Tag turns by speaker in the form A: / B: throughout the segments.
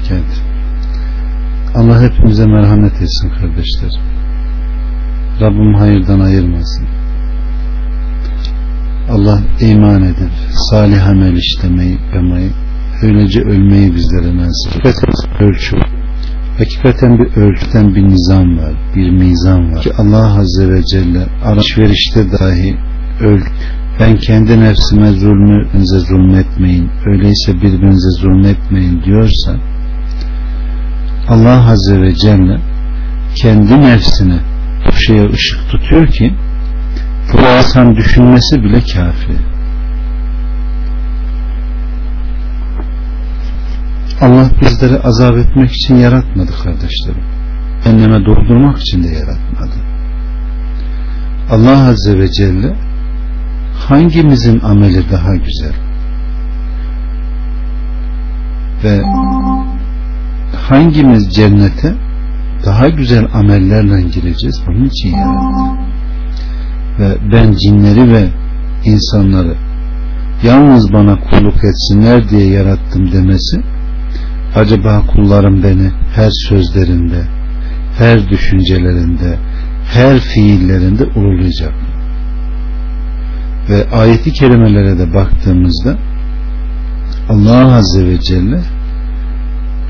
A: berekatuhu. Allah hepimize merhamet etsin kardeşler. Rabbim hayırdan ayırmasın. Allah iman edip salih amel işlemeyi, yapmayı, öylece ölmeyi bizlere nasip Hakikaten ölçü Hakikaten bir ölçüden bir nizam var, bir mizan var. Ki Allah Azze ve Celle alışverişte dahi öl ben kendi nefsime zulmünüze zulmetmeyin, öyleyse birbirinize zulmetmeyin diyorsa Allah Azze ve Celle kendi nefsine bu şeye ışık tutuyor ki bu insan düşünmesi bile kafi. Allah bizleri azap etmek için yaratmadı kardeşlerim. Cehenneme doldurmak için de yaratmadı. Allah Azze ve Celle hangimizin ameli daha güzel ve hangimiz cennete daha güzel amellerle gireceğiz bunun için yarattı ve ben cinleri ve insanları yalnız bana kulluk etsinler diye yarattım demesi acaba kullarım beni her sözlerinde her düşüncelerinde her fiillerinde uğurlayacak mı? ve ayeti kerimelere de baktığımızda Allah Azze ve Celle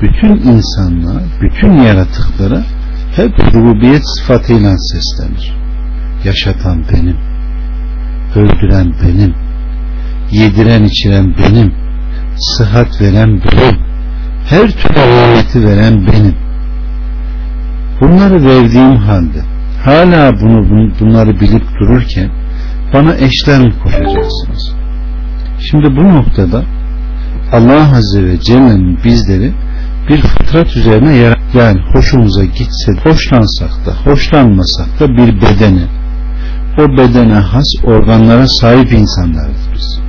A: bütün insanlığa, bütün yaratıklara hep rububiyet sıfatıyla seslenir. Yaşatan benim, öldüren benim, yediren içiren benim, sıhhat veren benim, her türlü nimeti veren benim. Bunları verdiğim halde hala bunu bunları bilip dururken bana eşler mi koşacaksınız? Şimdi bu noktada Allah Azze ve Celle'nin bizleri bir fıtrat üzerine yarat yani hoşumuza gitse hoşlansak da hoşlanmasak da bir bedene. O bedene has organlara sahip insanlarız biz.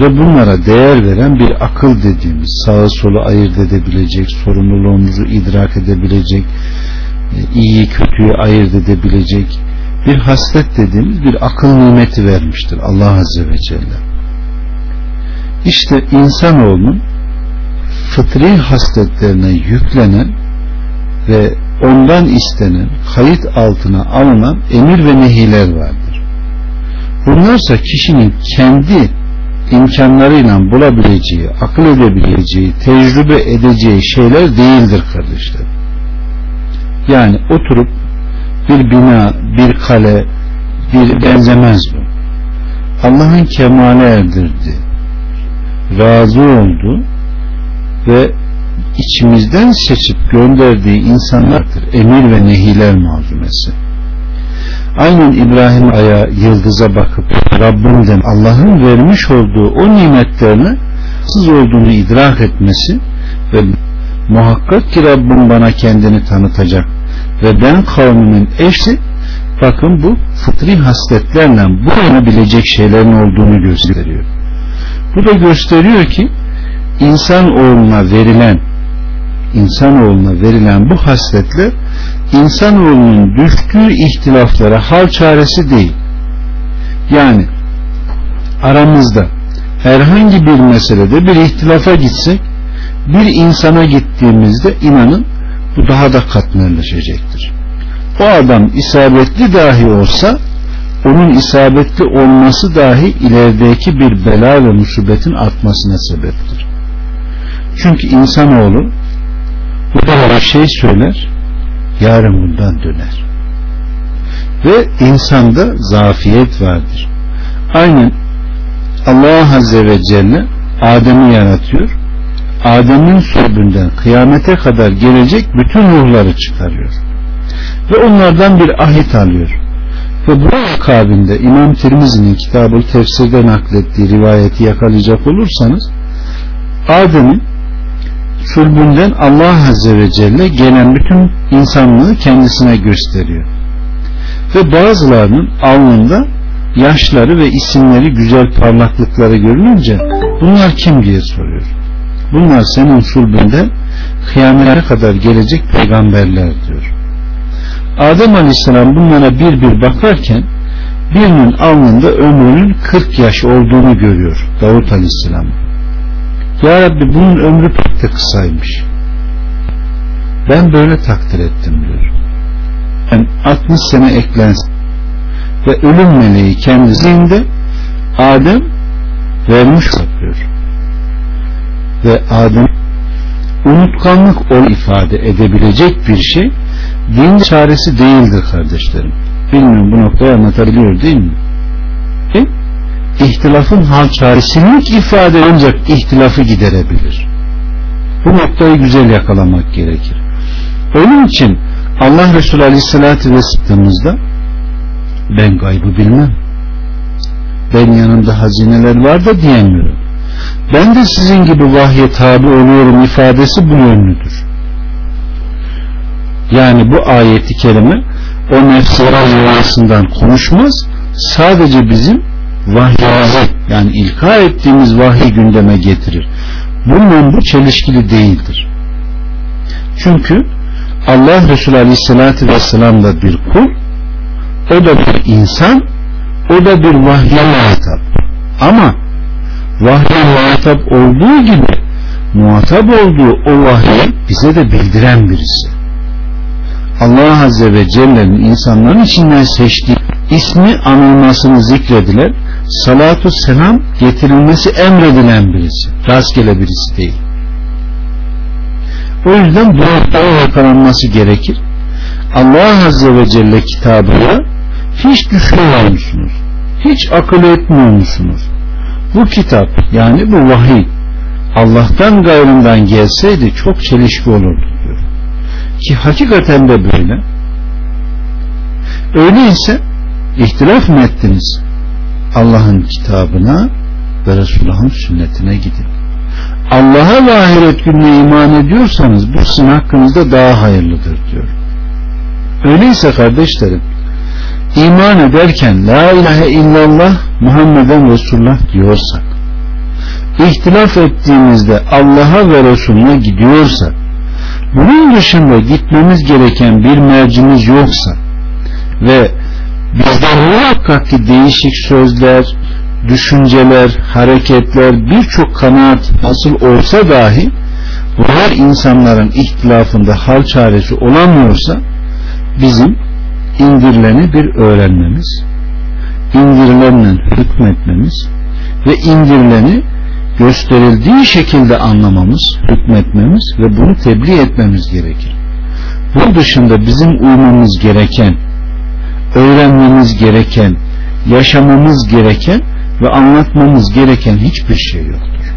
A: Ve bunlara değer veren bir akıl dediğimiz sağı solu ayırt edebilecek sorumluluğumuzu idrak edebilecek iyiyi kötüyü ayırt edebilecek bir haslet dediğimiz bir akıl nimeti vermiştir Allah Azze ve Celle. İşte insanoğlunun fıtri hasletlerine yüklenen ve ondan istenen kayıt altına alınan emir ve nehiler vardır. Bunlarsa kişinin kendi imkanlarıyla bulabileceği, akıl edebileceği, tecrübe edeceği şeyler değildir kardeşler. Yani oturup bir bina, bir kale, bir benzemez bu. Allah'ın kemale erdirdi, razı oldu ve içimizden seçip gönderdiği insanlardır. Emir ve nehiler malzumesi. Aynen İbrahim aya yıldıza bakıp Rabbimden Allah'ın vermiş olduğu o nimetlerine sız olduğunu idrak etmesi ve muhakkak ki Rabbim bana kendini tanıtacak ve ben kavmimin eşi bakın bu fıtri hasletlerle bu bilecek şeylerin olduğunu gösteriyor. Bu da gösteriyor ki insan oğluna verilen insan oğluna verilen bu hasletler insan oğlunun düştüğü ihtilaflara hal çaresi değil. Yani aramızda herhangi bir meselede bir ihtilafa gitsek bir insana gittiğimizde inanın bu daha da katmerleşecektir. O adam isabetli dahi olsa onun isabetli olması dahi ilerideki bir bela ve musibetin artmasına sebeptir. Çünkü insanoğlu bu da şey söyler yarın bundan döner. Ve insanda zafiyet vardır. Aynen Allah Azze ve Celle Adem'i yaratıyor. Adem'in sürbünden kıyamete kadar gelecek bütün ruhları çıkarıyor. Ve onlardan bir ahit alıyor. Ve bu akabinde İmam Tirmizi'nin kitabı tefsirde naklettiği rivayeti yakalayacak olursanız Adem'in sulbünden Allah Azze ve Celle gelen bütün insanlığı kendisine gösteriyor. Ve bazılarının alnında yaşları ve isimleri güzel parlaklıkları görününce bunlar kim diye soruyor. Bunlar senin sulbünden kıyamete kadar gelecek peygamberler diyor. Adem Aleyhisselam bunlara bir bir bakarken birinin alnında ömrünün 40 yaş olduğunu görüyor Davut Aleyhisselam. Ya Rabbi bunun ömrü pek de kısaymış. Ben böyle takdir ettim diyor. Yani 60 sene eklensin ve ölüm meleği kendisinde Adem vermiş yapıyor. Ve Adem unutkanlık o ifade edebilecek bir şey din çaresi değildir kardeşlerim. Bilmiyorum bu noktayı anlatabiliyor değil mi? E, ihtilafın hal çaresini ifade ancak ihtilafı giderebilir. Bu noktayı güzel yakalamak gerekir. Onun için Allah Resulü Aleyhisselatü Vesselam'ımızda ben gaybı bilmem. Ben yanımda hazineler var da diyemiyorum. Ben de sizin gibi vahye tabi oluyorum ifadesi bu yönlüdür. Yani bu ayeti kerime o nefsera rüyasından konuşmaz sadece bizim vahyimizi yani ilka ettiğimiz vahyi gündeme getirir. Bunun bu çelişkili değildir. Çünkü Allah Resulü Aleyhisselatü Vesselam da bir kul o da bir insan o da bir vahye muhatap ama vahye muhatap olduğu gibi muhatap olduğu o vahyi bize de bildiren birisi. Allah Azze ve Celle'nin insanların içinden seçtiği ismi anılmasını zikredilen salatu selam getirilmesi emredilen birisi. Rastgele birisi değil. O yüzden noktaya yakalanması gerekir. Allah Azze ve Celle kitabına hiç düşünmüyor musunuz? Hiç akıl etmiyor musunuz? Bu kitap yani bu vahiy Allah'tan gayrından gelseydi çok çelişki olurdu diyor. Ki hakikaten de böyle. Öyleyse ihtilaf mı ettiniz? Allah'ın kitabına ve Resulullah'ın sünnetine gidin. Allah'a ve ahiret gününe iman ediyorsanız bu sizin hakkınızda daha hayırlıdır diyor. Öyleyse kardeşlerim iman ederken La ilahe illallah Muhammeden Resulullah diyorsak ihtilaf ettiğimizde Allah'a ve Resulüne gidiyorsak bunun dışında gitmemiz gereken bir mercimiz yoksa ve bizden muhakkak ki değişik sözler, düşünceler, hareketler, birçok kanaat asıl olsa dahi bunlar insanların ihtilafında hal çaresi olamıyorsa bizim indirileni bir öğrenmemiz, indirilenle hükmetmemiz ve indirileni gösterildiği şekilde anlamamız, hükmetmemiz ve bunu tebliğ etmemiz gerekir. Bu dışında bizim uymamız gereken, öğrenmemiz gereken, yaşamamız gereken ve anlatmamız gereken hiçbir şey yoktur.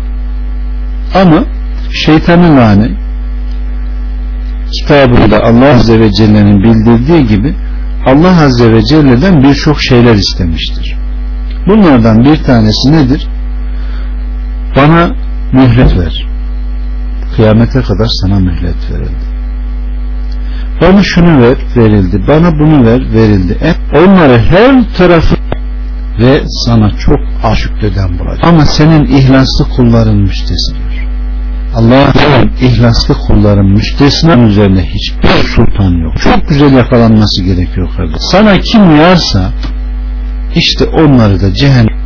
A: Ama şeytanın lane kitabında Allah Azze ve Celle'nin bildirdiği gibi Allah Azze ve Celle'den birçok şeyler istemiştir. Bunlardan bir tanesi nedir? Bana mühlet ver. Kıyamete kadar sana mühlet verildi. Bana şunu ver, verildi. Bana bunu ver, verildi. Hep onları her tarafı ve sana çok aşık eden bulacak. Ama senin ihlaslı kulların müstesnidir. Allah'ın ihlaslı kulların müstesna üzerine hiçbir sultan yok. Çok güzel yakalanması gerekiyor kardeşim. Sana kim uyarsa işte onları da cehennem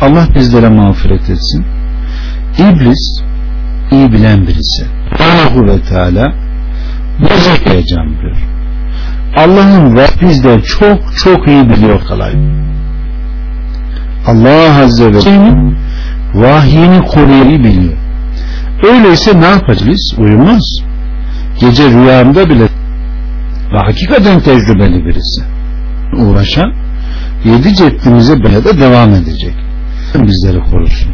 A: Allah bizlere mağfiret etsin. İblis iyi bilen birisi. Allahu ve Teala bize koyacağım diyor. Allah'ın ve bizden çok çok iyi biliyor kalay. Allah Azze ve Celle'nin vahyini koruyu biliyor. Öyleyse ne yapacağız? Uyumaz. Gece rüyamda bile ve hakikaten tecrübeli birisi uğraşan yedi ceddimize böyle de devam edecek. Bizleri korusun.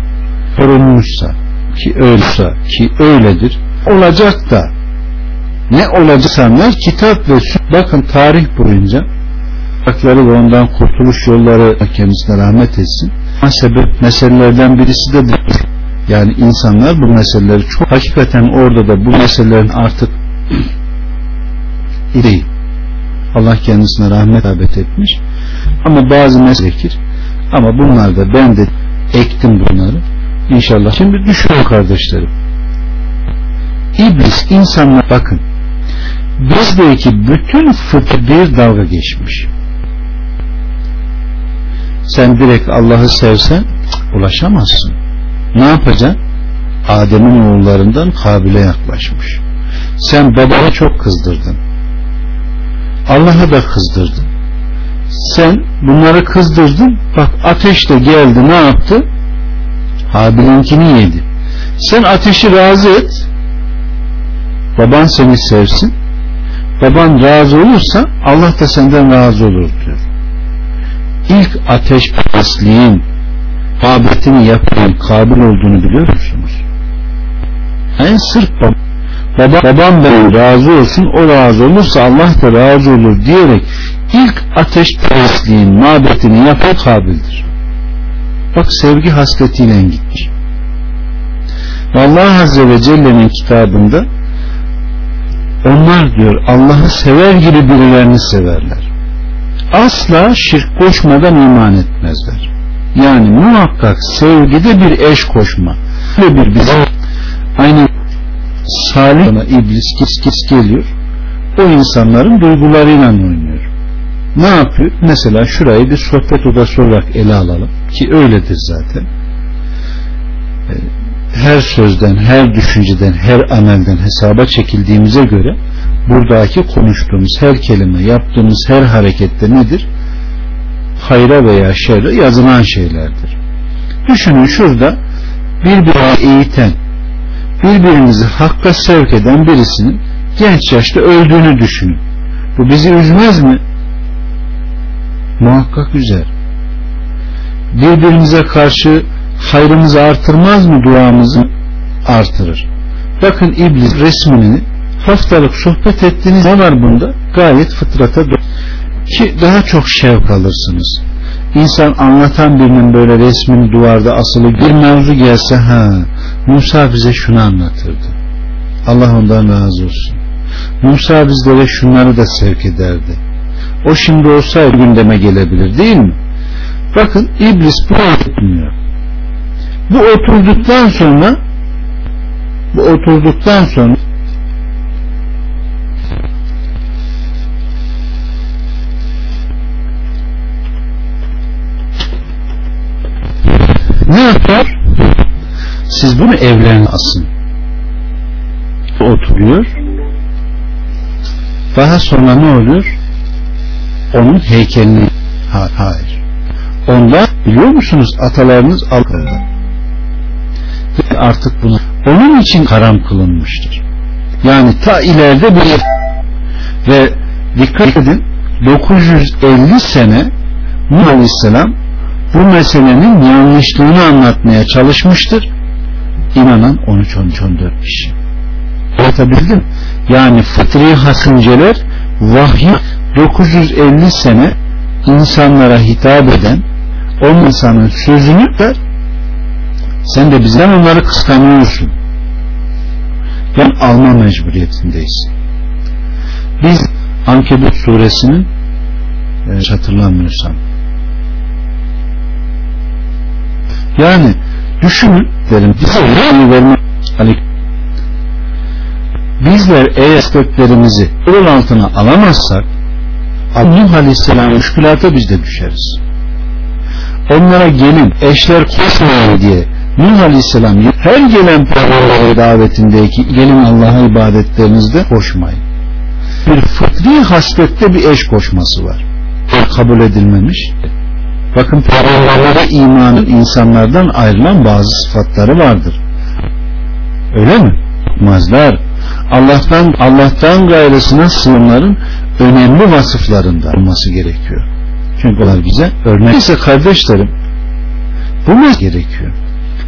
A: Korunmuşsa ki öyleyse ki öyledir olacak da ne olacak insanlar kitap ve bakın tarih boyunca hakları ve ondan kurtuluş yolları kendisine rahmet etsin. Ama sebep meselelerden birisi de. Yani insanlar bu meseleleri çok hakikaten orada da bu meselelerin artık değil. Allah kendisine rahmet abet etmiş. Ama bazı meselekir. Ama bunlar da ben de ektim bunları. İnşallah. Şimdi düşünün kardeşlerim. İblis insanlar bakın bizdeki bütün fıtı bir dalga geçmiş. Sen direkt Allah'ı sevsen ulaşamazsın. Ne yapacaksın? Adem'in oğullarından Kabil'e yaklaşmış. Sen babana çok kızdırdın. Allah'a da kızdırdın. Sen bunları kızdırdın. Bak ateş de geldi ne yaptı? Habil'inkini yedi. Sen ateşi razı et. Baban seni sevsin. Baban razı olursa Allah da senden razı olur diyor. İlk ateş pasliğin muhabbetini yapan kabil olduğunu biliyor musunuz? En sırf bab baba, babam ben razı olsun o razı olursa Allah da razı olur diyerek ilk ateş pasliğin muhabbetini yapan kabildir. Bak sevgi hasletiyle gitmiş. Allah Azze ve Celle'nin kitabında onlar diyor Allah'ı sever gibi birilerini severler. Asla şirk koşmadan iman etmezler. Yani muhakkak sevgide bir eş koşma. Ve bir bize aynı salih iblis kis kis geliyor. O insanların duygularıyla oynuyor. Ne yapıyor? Mesela şurayı bir sohbet odası olarak ele alalım. Ki öyledir zaten. Her sözden, her düşünceden, her amelden hesaba çekildiğimize göre buradaki konuştuğumuz her kelime, yaptığımız her harekette nedir? Hayra veya şerre yazılan şeylerdir. Düşünün şurada birbirini eğiten, birbirimizi hakka sevk eden birisinin genç yaşta öldüğünü düşünün. Bu bizi üzmez mi? Muhakkak üzer. Birbirimize karşı hayrımızı artırmaz mı duamızı? Artırır. Bakın iblis resmini haftalık sohbet ettiğiniz ne var bunda? Gayet fıtrata ki daha çok şevk alırsınız. İnsan anlatan birinin böyle resmini duvarda asılı bir mevzu gelse ha Musa bize şunu anlatırdı. Allah ondan razı olsun. Musa bizlere şunları da sevk ederdi. O şimdi olsaydı gündeme gelebilir değil mi? Bakın iblis bu etmiyor. Bu oturduktan sonra bu oturduktan sonra ne yapar? Siz bunu evlerine asın. Oturuyor. Daha sonra ne oluyor? Onun heykelini hayır. Onda biliyor musunuz atalarınız alkırdı artık bunu onun için haram kılınmıştır. Yani ta ileride bir ve dikkat edin 950 sene Nuh Aleyhisselam bu meselenin yanlışlığını anlatmaya çalışmıştır. İnanan 13-13-14 kişi. Anlatabildim. Yani fıtri hasınceler vahyi 950 sene insanlara hitap eden o insanın sözünü der sen de bizden onları kıskanıyorsun. Ben alma mecburiyetindeyiz. Biz Ankebut suresinin e, hatırlamıyorsam yani düşünün derim verme bizler eğer isteklerimizi yol altına alamazsak Nuh Aleyhisselam müşkülata biz de düşeriz. Onlara gelin eşler koşmayın diye Nuh Aleyhisselam her gelen peygamber davetindeki gelin Allah'a ibadetlerinizde koşmayın. Bir fıtri haslette bir eş koşması var. Kabul edilmemiş. Bakın peygamberlere imanın insanlardan ayrılan bazı sıfatları vardır. Öyle mi? Mazlar Allah'tan Allah'tan gayrısına sığınların önemli vasıflarında olması gerekiyor. Çünkü onlar bize örnek. Neyse kardeşlerim bu mu gerekiyor?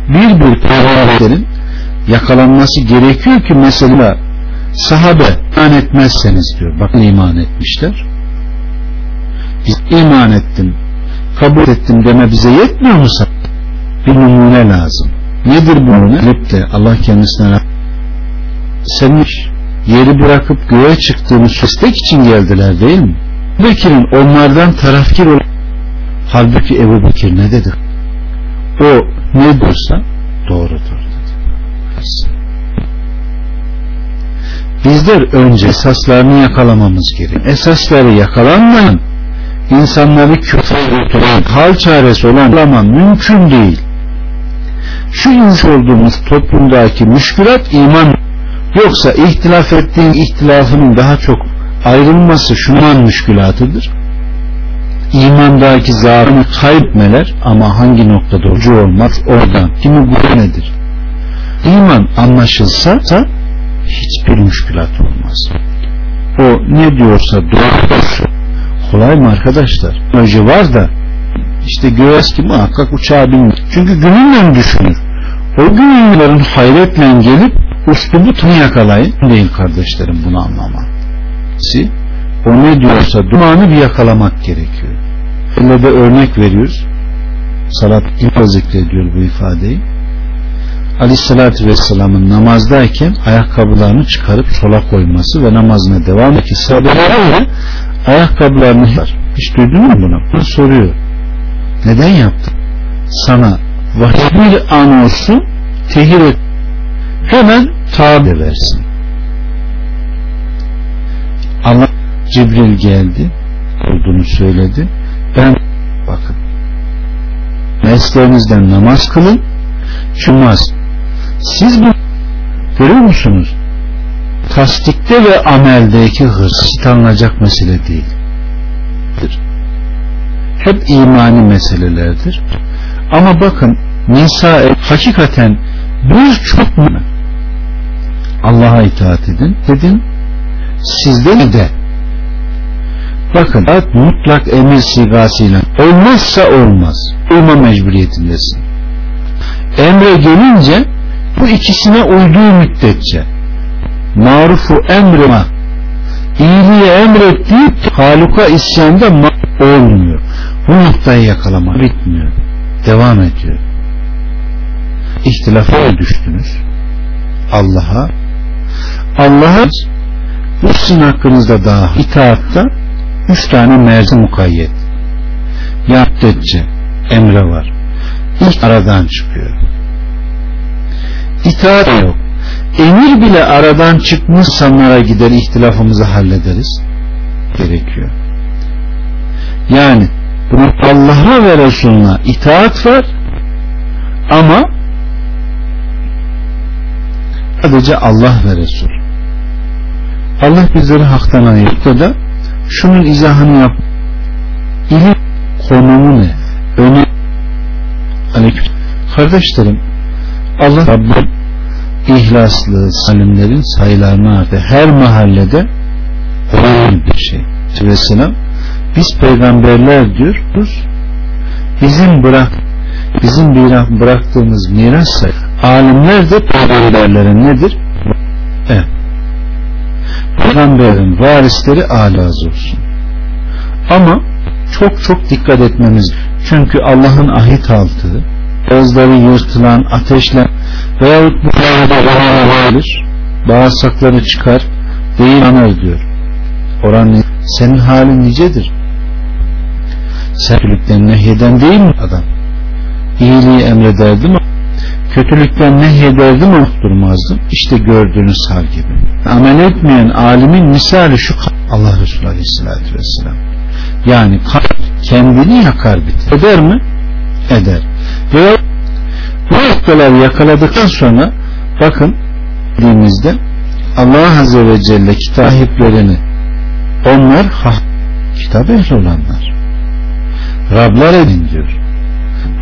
A: Bir bir peygamberin yakalanması gerekiyor ki mesela sahabe iman etmezseniz diyor. Bakın iman etmişler. Biz iman ettim, kabul ettim deme bize yetmiyor mu? Bir numune lazım. Nedir bu numune? De Allah kendisine senin yeri bırakıp göğe çıktığını istek için geldiler değil mi? Bekir'in onlardan tarafkir olan halbuki Ebu Bekir ne dedi? O ne diyorsa doğrudur dedi. Bizler önce esaslarını yakalamamız gerekiyor. Esasları yakalanmayan insanları küfre götüren hal çaresi olan zaman mümkün değil. Şu inmiş olduğumuz toplumdaki müşkülat iman Yoksa ihtilaf ettiğin ihtilafının daha çok ayrılması şundan müşkülatıdır. İmandaki zaafını kaybetmeler ama hangi noktada ucu olmaz oradan. Kimi bu nedir? İman anlaşılsa hiçbir müşkülat olmaz. O ne diyorsa doğru kolay mı arkadaşlar? Önce var da işte göğes ki muhakkak uçağa binmek. Çünkü gününle düşünür. O günlerin hayretle gelip uslubu tını yakalayın. Değil kardeşlerim bunu anlama. Si, o ne diyorsa dumanı bir yakalamak gerekiyor. Elle de örnek veriyoruz. Salat İlk zikrediyor bu ifadeyi. Aleyhissalatü Vesselam'ın namazdayken ayakkabılarını çıkarıp sola koyması ve namazına devam etki sahabelerle ayakkabılarını hiç duydun mu bunu? Bunu soruyor. Neden yaptın? Sana vahiy bir an olsun tehir et. Hemen tabi versin. Allah Cibril geldi olduğunu söyledi. Ben bakın mesleğinizden namaz kılın çıkmaz. Siz bu görüyor musunuz? Tasdikte ve ameldeki hırs tanınacak mesele değildir. Hep imani meselelerdir. Ama bakın Nisa hakikaten bir çok mu Allah'a itaat edin dedim sizde de bakın mutlak emir sigasıyla olmazsa olmaz uyma mecburiyetindesin emre gelince bu ikisine uyduğu müddetçe marufu emrine iyiliği emrettiği haluka isyanda olmuyor. Bu noktayı yakalama bitmiyor. Devam ediyor. İhtilafa düştünüz. Allah'a Allah'a bu sizin hakkınızda daha itaatta üç tane merzi mukayyet. Yaptıkça emre var. İlk aradan çıkıyor. İtaat yok. Emir bile aradan çıkmış sanlara gider ihtilafımızı hallederiz. Gerekiyor. Yani Allah'a ve Resulüne itaat var ama sadece Allah ve Resul. Allah bizleri haktan ayırttı da şunun izahını yap. İlim konumu ne? Öne Aleyküm. Kardeşlerim Allah Rabbim ihlaslı salimlerin sayılarını artır. Her mahallede önemli bir şey. Vesselam biz peygamberler diyoruz bizim bırak bizim bıraktığımız miras alimler de peygamberlerin nedir? Evet. Peygamberin varisleri alaz olsun. Ama çok çok dikkat etmemiz çünkü Allah'ın ahit aldığı gözleri yırtılan ateşle veyahut bu vardır bağırsakları çıkar değil anır diyor. Oran senin halin nicedir? Sen kötülükten nehyeden değil mi adam? İyiliği emrederdim kötülükten nehyederdim ama durmazdım. İşte gördüğünüz hal gibi. Amel etmeyen alimin misali şu Allah Resulü Aleyhisselatü Vesselam. Yani kendini yakar bitir. Eder mi? Eder. Ve bu noktaları yakaladıktan sonra bakın dediğimizde Allah Azze ve Celle kitaplerini onlar ha, kitap ehli olanlar Rablar edin diyor.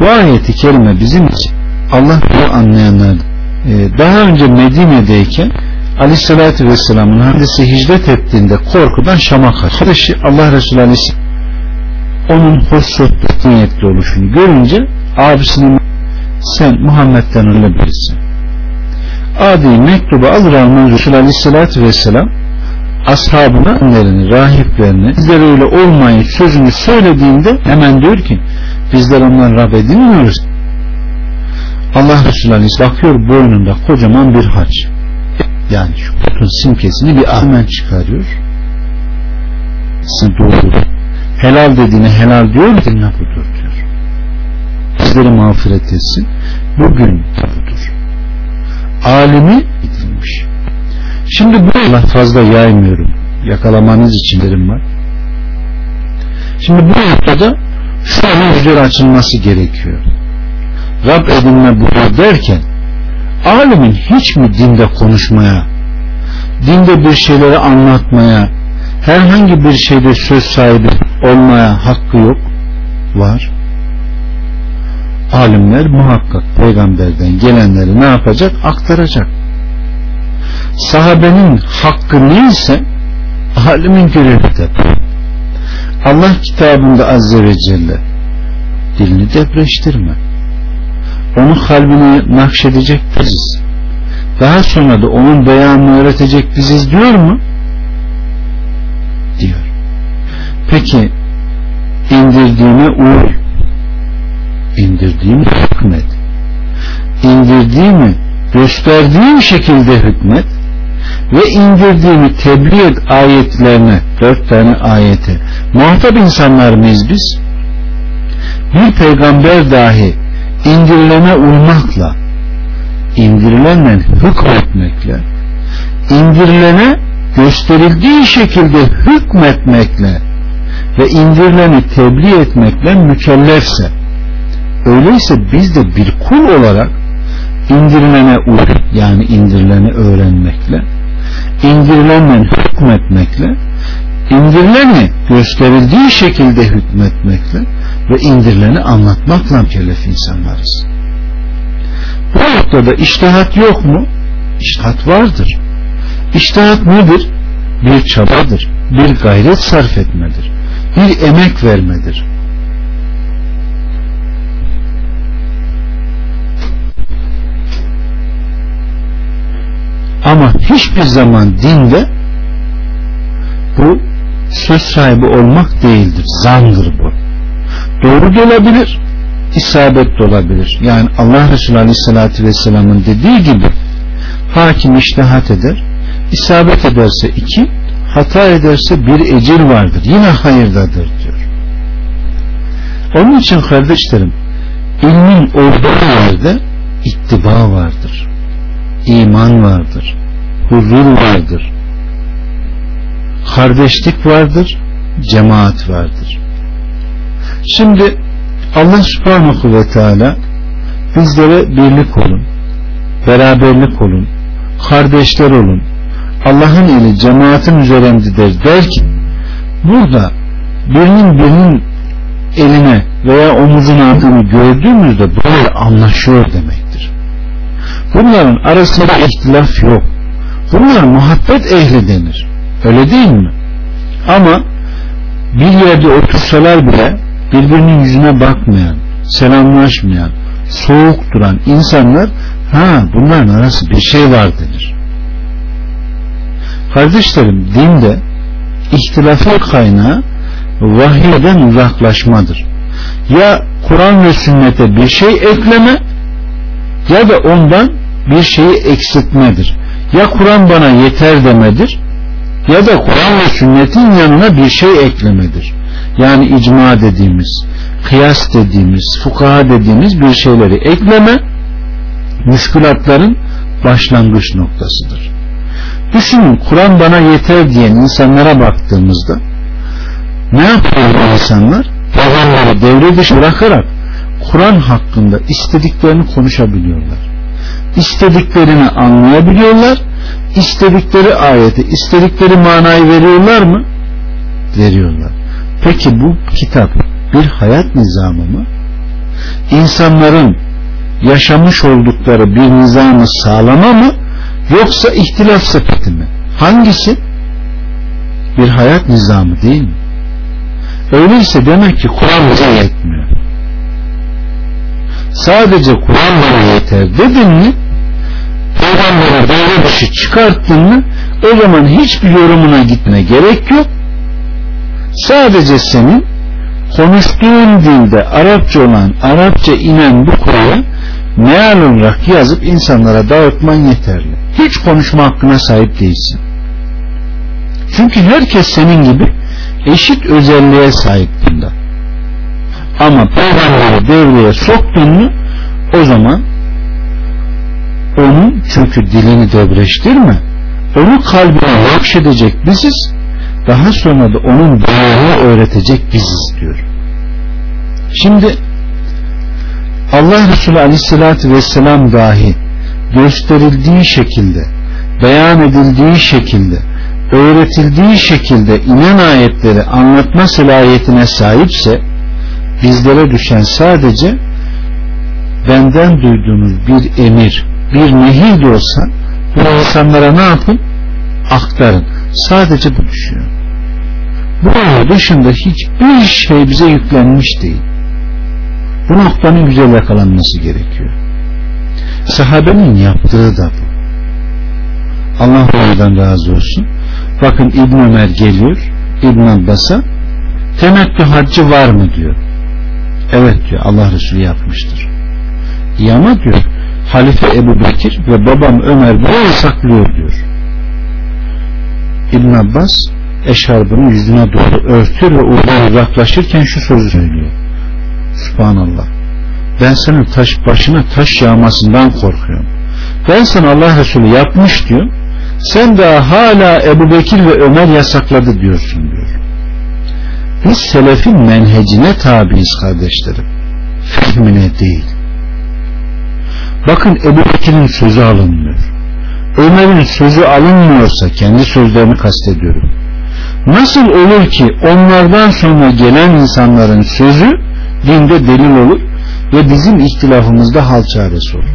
A: Bu ayeti kerime bizim için Allah bunu anlayanlar e, daha önce Medine'deyken Aleyhisselatü Vesselam'ın hadisi hicret ettiğinde korkudan Şam'a kaçtı. Kardeşi Allah Resulü onun hoş sohbet niyetli oluşunu görünce abisinin sen Muhammed'den öyle birisin. Adi mektubu alır almaz Resulü Aleyhisselatü Vesselam ashabına önlerini, rahiplerini bizler öyle olmayın sözünü söylediğinde hemen diyor ki bizler ondan Rab edinmiyoruz. Allah Resulü Aleyhisselam bakıyor boynunda kocaman bir haç. Yani şu putun simkesini bir hemen çıkarıyor. Sizin doğru. Helal dediğine helal diyor mu? Ne budur diyor. Bizleri mağfiret etsin. Bugün budur. Alimi gidilmiş Şimdi bu Allah fazla yaymıyorum. Yakalamanız için derim var. Şimdi bu noktada şu an açılması gerekiyor. Rab edinme bu derken alimin hiç mi dinde konuşmaya dinde bir şeyleri anlatmaya, herhangi bir şeyde söz sahibi olmaya hakkı yok? Var. Alimler muhakkak peygamberden gelenleri ne yapacak? Aktaracak. Sahabenin hakkı neyse alimin görevi de Allah kitabında azze ve celle dilini depreştirme. Onu kalbine nakşedecek biziz. Daha sonra da onun beyanını öğretecek biziz diyor mu? Diyor. Peki indirdiğine uy. İndirdiğimi hükmet. İndirdiğimi gösterdiğim şekilde hükmet ve indirdiğimi tebliğ et ayetlerine dört tane ayeti muhatap insanlar mıyız biz? Bir peygamber dahi indirilene uymakla indirilenle hükmetmekle indirilene gösterildiği şekilde hükmetmekle ve indirileni tebliğ etmekle mükellefse öyleyse biz de bir kul olarak indirilene uy yani indirileni öğrenmekle indirilenle hükmetmekle indirileni gösterildiği şekilde hükmetmekle ve indirileni anlatmakla mükellef insanlarız. Bu noktada iştihat yok mu? İştihat vardır. İştihat nedir? Bir çabadır, bir gayret sarf etmedir, bir emek vermedir. Ama hiçbir zaman dinde bu söz sahibi olmak değildir. Zandır bu. Doğru da olabilir, isabet de olabilir. Yani Allah Resulü Aleyhisselatü Vesselam'ın dediği gibi hakim iştihat eder, isabet ederse iki, hata ederse bir ecir vardır. Yine hayırdadır diyor. Onun için kardeşlerim, ilmin olduğu yerde ittiba vardır. iman vardır. Huzur vardır. Kardeşlik vardır. Cemaat vardır. Şimdi Allah subhanahu ve teala bizlere birlik olun, beraberlik olun, kardeşler olun, Allah'ın eli cemaatin üzerindedir der ki burada birinin birinin eline veya omuzuna aldığını gördüğümüzde böyle anlaşıyor demektir. Bunların arasında ihtilaf yok. Bunlar muhabbet ehli denir. Öyle değil mi? Ama bir yerde otursalar bile birbirinin yüzüne bakmayan, selamlaşmayan, soğuk duran insanlar ha bunların arası bir şey var denir. Kardeşlerim dinde ihtilafın kaynağı vahiyden uzaklaşmadır. Ya Kur'an ve sünnete bir şey ekleme ya da ondan bir şeyi eksiltmedir. Ya Kur'an bana yeter demedir ya da Kur'an ve sünnetin yanına bir şey eklemedir. Yani icma dediğimiz, kıyas dediğimiz, fukaha dediğimiz bir şeyleri ekleme müşkülatların başlangıç noktasıdır. Düşünün Kur'an bana yeter diyen insanlara baktığımızda ne yapıyor insanlar? Peygamber'i devre dışı bırakarak Kur'an hakkında istediklerini konuşabiliyorlar. İstediklerini anlayabiliyorlar. İstedikleri ayeti, istedikleri manayı veriyorlar mı? Veriyorlar. Peki bu kitap bir hayat nizamı mı? İnsanların yaşamış oldukları bir nizamı sağlama mı? Yoksa ihtilaf sepeti mi? Hangisi? Bir hayat nizamı değil mi? Öyleyse demek ki Kur'an bize yetmiyor. Sadece Kur'an bana yeter dedin mi Peygamber'e devre dışı çıkarttın mı o zaman hiçbir yorumuna gitme gerek yok. Sadece senin konuştuğun dilde Arapça olan Arapça inen bu Kur'an'ı meal olarak yazıp insanlara dağıtman yeterli. Hiç konuşma hakkına sahip değilsin. Çünkü herkes senin gibi eşit özelliğe sahip bunda. Ama peygamberi devreye soktun mu o zaman onun çünkü dilini debreştirme onu kalbine nakşedecek biziz daha sonra da onun değerini öğretecek biziz diyor. Şimdi Allah Resulü Aleyhisselatü Vesselam dahi gösterildiği şekilde beyan edildiği şekilde öğretildiği şekilde inen ayetleri anlatma selahiyetine sahipse bizlere düşen sadece benden duyduğunuz bir emir bir nehir de olsa bu insanlara ne yapın? aktarın. Sadece bu düşüyor. Bu dışında hiçbir şey bize yüklenmiş değil. Bu noktanın güzel yakalanması gerekiyor. Sahabenin yaptığı da bu. Allah onlardan razı olsun. Bakın İbn Ömer geliyor. İbn Abbas'a temettü haccı var mı diyor. Evet diyor Allah Resulü yapmıştır. İyi ama diyor Halife Ebu Bekir ve babam Ömer bunu saklıyor diyor. İbn Abbas eşarbını yüzüne doğru örtür ve oradan uzaklaşırken şu sözü söylüyor. Subhanallah. Ben senin taş başına taş yağmasından korkuyorum. Ben sana Allah Resulü yapmış diyor. Sen daha hala Ebu Bekir ve Ömer yasakladı diyorsun diyor. Biz selefin menhecine tabiiz kardeşlerim. Fehmine değil. Bakın Ebu Bekir'in sözü alınmıyor. Ömer'in sözü alınmıyorsa kendi sözlerini kastediyorum. Nasıl olur ki onlardan sonra gelen insanların sözü dinde delil olur ve bizim ihtilafımızda hal çaresi olur.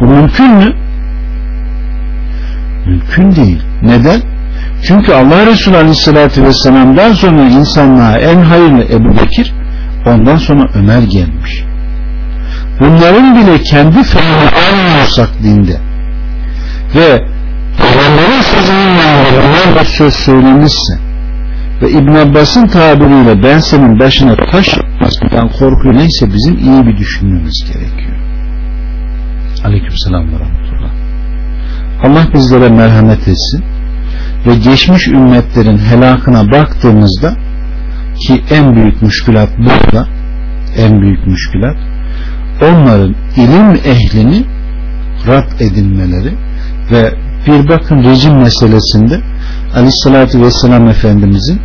A: Bu mümkün mü? Mümkün değil. Neden? Çünkü Allah Resulü Aleyhisselatü Vesselam'dan sonra insanlığa en hayırlı Ebu Bekir ondan sonra Ömer gelmiş. Bunların bile kendi fehmi almıyorsak dinde ve Peygamberin sözünün yanında bir söz söylemişse ve İbn Abbas'ın tabiriyle ben senin başına taş atmasından korku neyse bizim iyi bir düşünmemiz gerekiyor. Aleykümselam ve rahmetullah. Allah bizlere merhamet etsin ve geçmiş ümmetlerin helakına baktığımızda ki en büyük müşkülat burada en büyük müşkülat onların ilim ehlini Rab edinmeleri ve bir bakın rejim meselesinde Aleyhisselatü Vesselam Efendimizin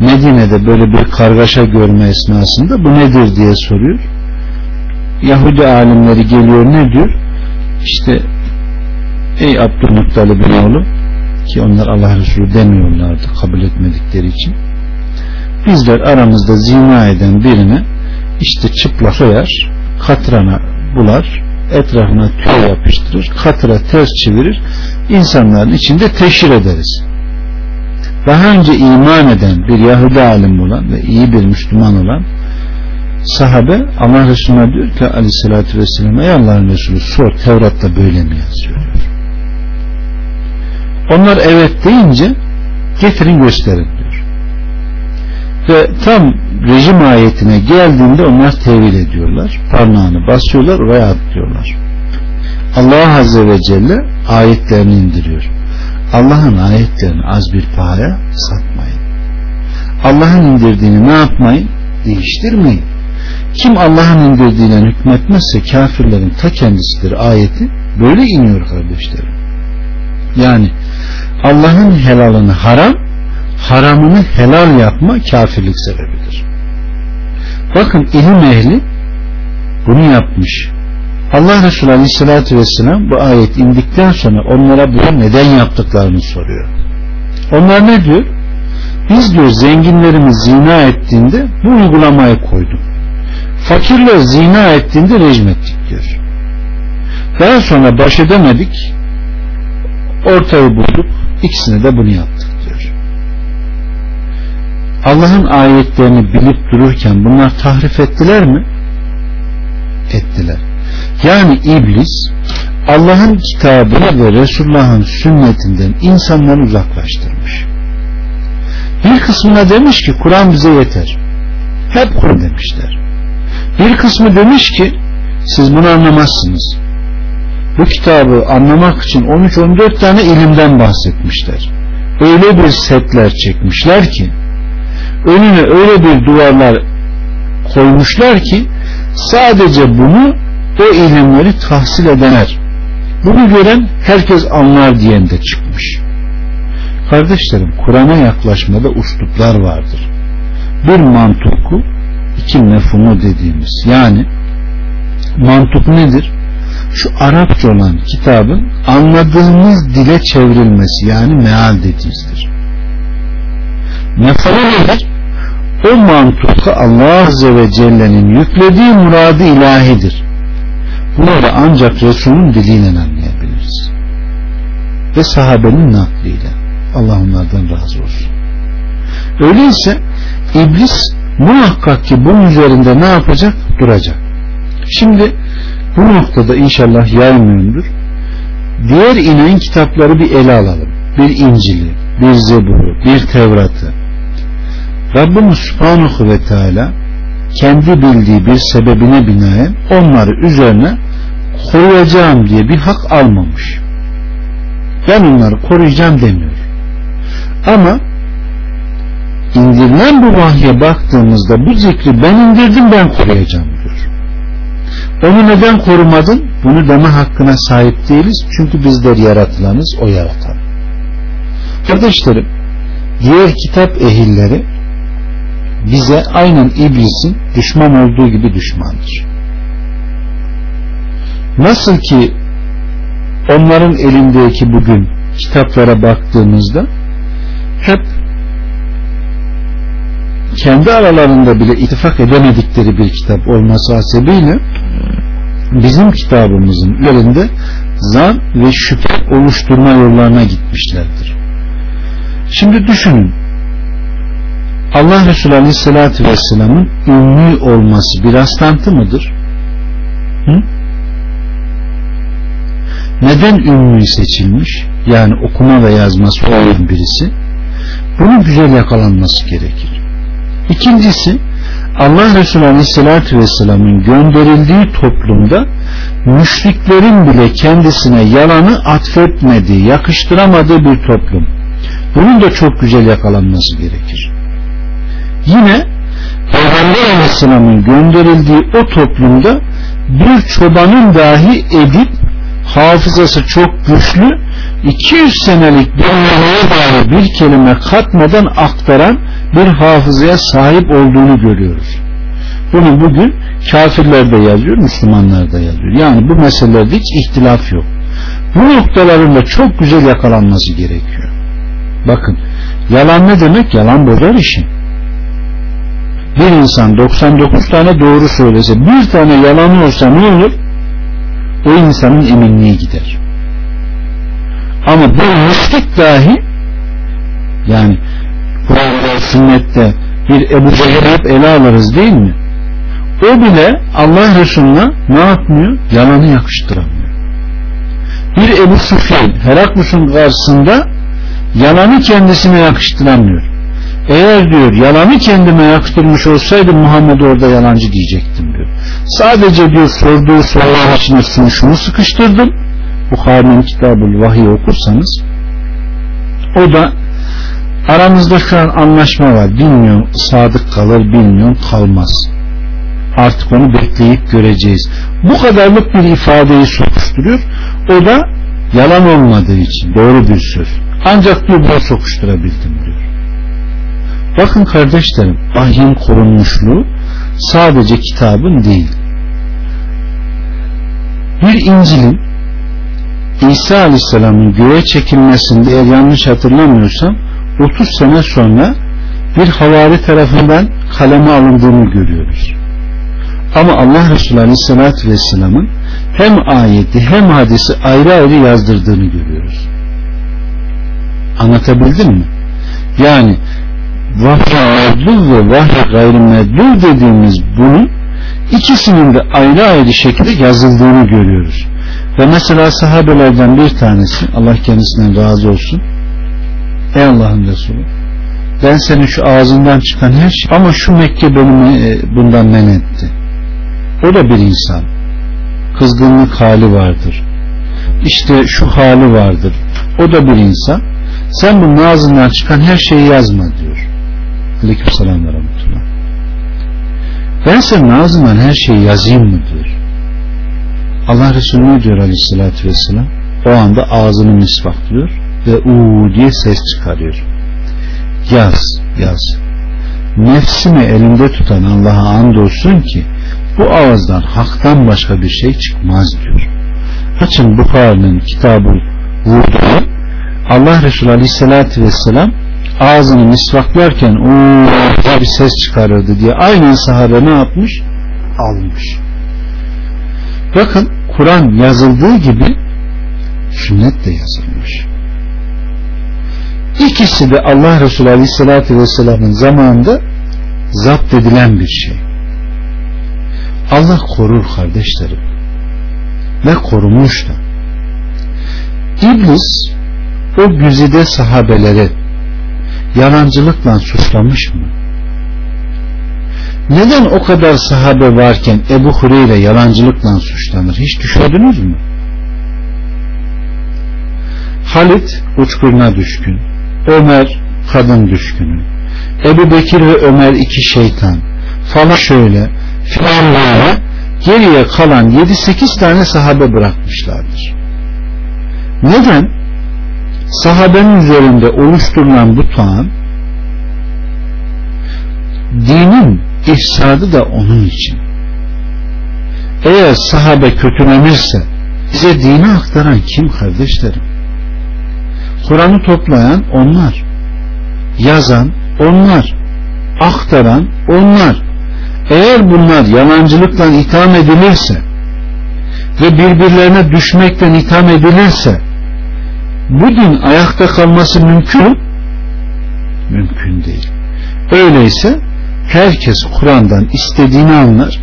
A: Medine'de böyle bir kargaşa görme esnasında bu nedir diye soruyor. Yahudi alimleri geliyor ne diyor? İşte ey Abdülmuttalib'in oğlu ki onlar Allah Resulü demiyorlardı kabul etmedikleri için bizler aramızda zina eden birine işte çıplak oyar katrana bular etrafına tüy yapıştırır katıra ters çevirir insanların içinde teşhir ederiz. Daha önce iman eden bir Yahudi alim olan ve iyi bir Müslüman olan sahabe Allah Resulüne diyor ki aleyhissalatü vesselam ey Allah'ın Resulü sor Tevrat'ta böyle mi yazıyor? onlar evet deyince getirin gösterin ve tam rejim ayetine geldiğinde onlar tevil ediyorlar parmağını basıyorlar oraya atlıyorlar Allah Azze ve Celle ayetlerini indiriyor Allah'ın ayetlerini az bir pahaya satmayın. Allah'ın indirdiğini ne yapmayın? Değiştirmeyin. Kim Allah'ın indirdiğine hükmetmezse kafirlerin ta kendisidir ayeti böyle iniyor kardeşlerim. Yani Allah'ın helalını haram, haramını helal yapma kafirlik sebebidir. Bakın ilim ehli bunu yapmış. Allah Resulü Aleyhisselatü Vesselam bu ayet indikten sonra onlara bunu neden yaptıklarını soruyor. Onlar ne diyor? Biz diyor zenginlerimiz zina ettiğinde bu uygulamayı koyduk. Fakirler zina ettiğinde rejim ettik diyor. Daha sonra baş edemedik. Ortayı bulduk. İkisine de bunu yaptık. Allah'ın ayetlerini bilip dururken bunlar tahrif ettiler mi? Ettiler. Yani iblis Allah'ın kitabını ve Resulullah'ın sünnetinden insanları uzaklaştırmış. Bir kısmına demiş ki Kur'an bize yeter. Hep Kur'an demişler. Bir kısmı demiş ki siz bunu anlamazsınız. Bu kitabı anlamak için 13-14 tane ilimden bahsetmişler. Öyle bir setler çekmişler ki önüne öyle bir duvarlar koymuşlar ki sadece bunu o ilimleri tahsil edenler bunu gören herkes anlar diyen de çıkmış kardeşlerim Kur'an'a yaklaşmada usluplar vardır bir mantuku iki mefhumu dediğimiz yani mantuk nedir şu Arapça olan kitabın anladığımız dile çevrilmesi yani meal dediğizdir. Mefalı nedir? O mantıkı Allah Azze ve Celle'nin yüklediği muradı ilahidir. Bunları ancak Resul'ün diliyle anlayabiliriz. Ve sahabenin nakliyle. Allah onlardan razı olsun. Öyleyse iblis muhakkak ki bunun üzerinde ne yapacak? Duracak. Şimdi bu noktada inşallah yaymıyordur. Diğer inen kitapları bir ele alalım. Bir İncil'i, bir Zebur'u, bir Tevrat'ı. Rabbimiz Subhanahu ve Teala kendi bildiği bir sebebine binaen onları üzerine koruyacağım diye bir hak almamış. Ben onları koruyacağım demiyor. Ama indirilen bu vahye baktığımızda bu zikri ben indirdim ben koruyacağım diyor. Onu neden korumadın? Bunu deme hakkına sahip değiliz. Çünkü bizler yaratılanız o yaratan. Kardeşlerim diğer kitap ehilleri bize aynen iblisin düşman olduğu gibi düşmandır. Nasıl ki onların elindeki bugün kitaplara baktığımızda hep kendi aralarında bile ittifak edemedikleri bir kitap olması hasebiyle bizim kitabımızın üzerinde zan ve şüphe oluşturma yollarına gitmişlerdir. Şimdi düşünün Allah Resulü Aleyhisselatü Vesselam'ın ünlü olması bir rastlantı mıdır? Hı? Neden ünlü seçilmiş? Yani okuma ve yazması olan birisi. Bunun güzel yakalanması gerekir. İkincisi Allah Resulü Aleyhisselatü Vesselam'ın gönderildiği toplumda müşriklerin bile kendisine yalanı atfetmediği, yakıştıramadığı bir toplum. Bunun da çok güzel yakalanması gerekir. Yine Peygamber Aleyhisselam'ın gönderildiği o toplumda bir çobanın dahi edip hafızası çok güçlü 200 senelik bir dair bir kelime katmadan aktaran bir hafızaya sahip olduğunu görüyoruz. Bunu bugün kafirler de yazıyor, Müslümanlar da yazıyor. Yani bu meselelerde hiç ihtilaf yok. Bu noktalarında çok güzel yakalanması gerekiyor. Bakın, yalan ne demek? Yalan bozar işin. Bir insan 99 tane doğru söylese, bir tane yalan olsa ne olur? O insanın eminliği gider. Ama bu müşrik dahi yani Kur'an'da, sünnette bir Ebu Cehil ele alırız değil mi? O bile Allah Resulü'ne ne yapmıyor? Yalanı yakıştıramıyor. Bir Ebu Sufyan Heraklus'un karşısında yalanı kendisine yakıştıramıyor. Eğer diyor yalanı kendime yakıştırmış olsaydım Muhammed orada yalancı diyecektim diyor. Sadece diyor sorduğu sorular içine şunu sıkıştırdım. Bukhari'nin kitabı vahiy okursanız o da aramızda şu an anlaşma var. Bilmiyorum sadık kalır bilmiyorum kalmaz. Artık onu bekleyip göreceğiz. Bu kadarlık bir ifadeyi sokuşturuyor. O da yalan olmadığı için doğru bir söz. Ancak diyor bunu sokuşturabildim diyor. Bakın kardeşlerim vahyin korunmuşluğu sadece kitabın değil. Bir İncil'in İsa Aleyhisselam'ın göğe çekilmesinde eğer yanlış hatırlamıyorsam 30 sene sonra bir havari tarafından kaleme alındığını görüyoruz. Ama Allah Resulü Aleyhisselatü Vesselam'ın hem ayeti hem hadisi ayrı ayrı yazdırdığını görüyoruz. Anlatabildim mi? Yani vahye meddul ve vahye gayrimeddul dediğimiz bunun ikisinin de ayrı ayrı şekilde yazıldığını görüyoruz. Ve mesela sahabelerden bir tanesi Allah kendisinden razı olsun Ey Allah'ın Resulü ben senin şu ağzından çıkan her şey ama şu Mekke beni e, bundan men etti. O da bir insan. Kızgınlık hali vardır. İşte şu hali vardır. O da bir insan. Sen bunun ağzından çıkan her şeyi yazma diyor. Aleyküm selam ve rahmetullah. Ben senin ağzından her şeyi yazayım mı diyor. Allah Resulü ne diyor aleyhissalatü vesselam? O anda ağzını misvaklıyor ve uuu diye ses çıkarıyor. Yaz, yaz. Nefsimi elinde tutan Allah'a andolsun ki bu ağızdan haktan başka bir şey çıkmaz diyor. açın Bukhari'nin kitabı Vudu'yu Allah Resulü Aleyhisselatü Vesselam ağzını misvaklarken o bir ses çıkarırdı diye aynen sahabe ne yapmış? Almış. Bakın Kur'an yazıldığı gibi sünnet de yazılmış. İkisi de Allah Resulü Aleyhisselatü Vesselam'ın zamanında zapt edilen bir şey. Allah korur kardeşlerim. Ve korumuş da. İblis o güzide sahabeleri yalancılıkla suçlamış mı? Neden o kadar sahabe varken Ebu Hureyre yalancılıkla suçlanır? Hiç düşündünüz mü? Halit uçkuruna düşkün. Ömer kadın düşkünü. Ebu Bekir ve Ömer iki şeytan. Falan şöyle filan geriye kalan 7-8 tane sahabe bırakmışlardır. Neden? Sahabenin üzerinde oluşturulan bu taan dinin ifsadı da onun için. Eğer sahabe kötülenirse bize dini aktaran kim kardeşlerim? Kur'an'ı toplayan onlar. Yazan onlar. Aktaran onlar. Eğer bunlar yalancılıkla itham edilirse ve birbirlerine düşmekten itham edilirse bu din ayakta kalması mümkün mümkün değil. Öyleyse herkes Kur'an'dan istediğini anlar,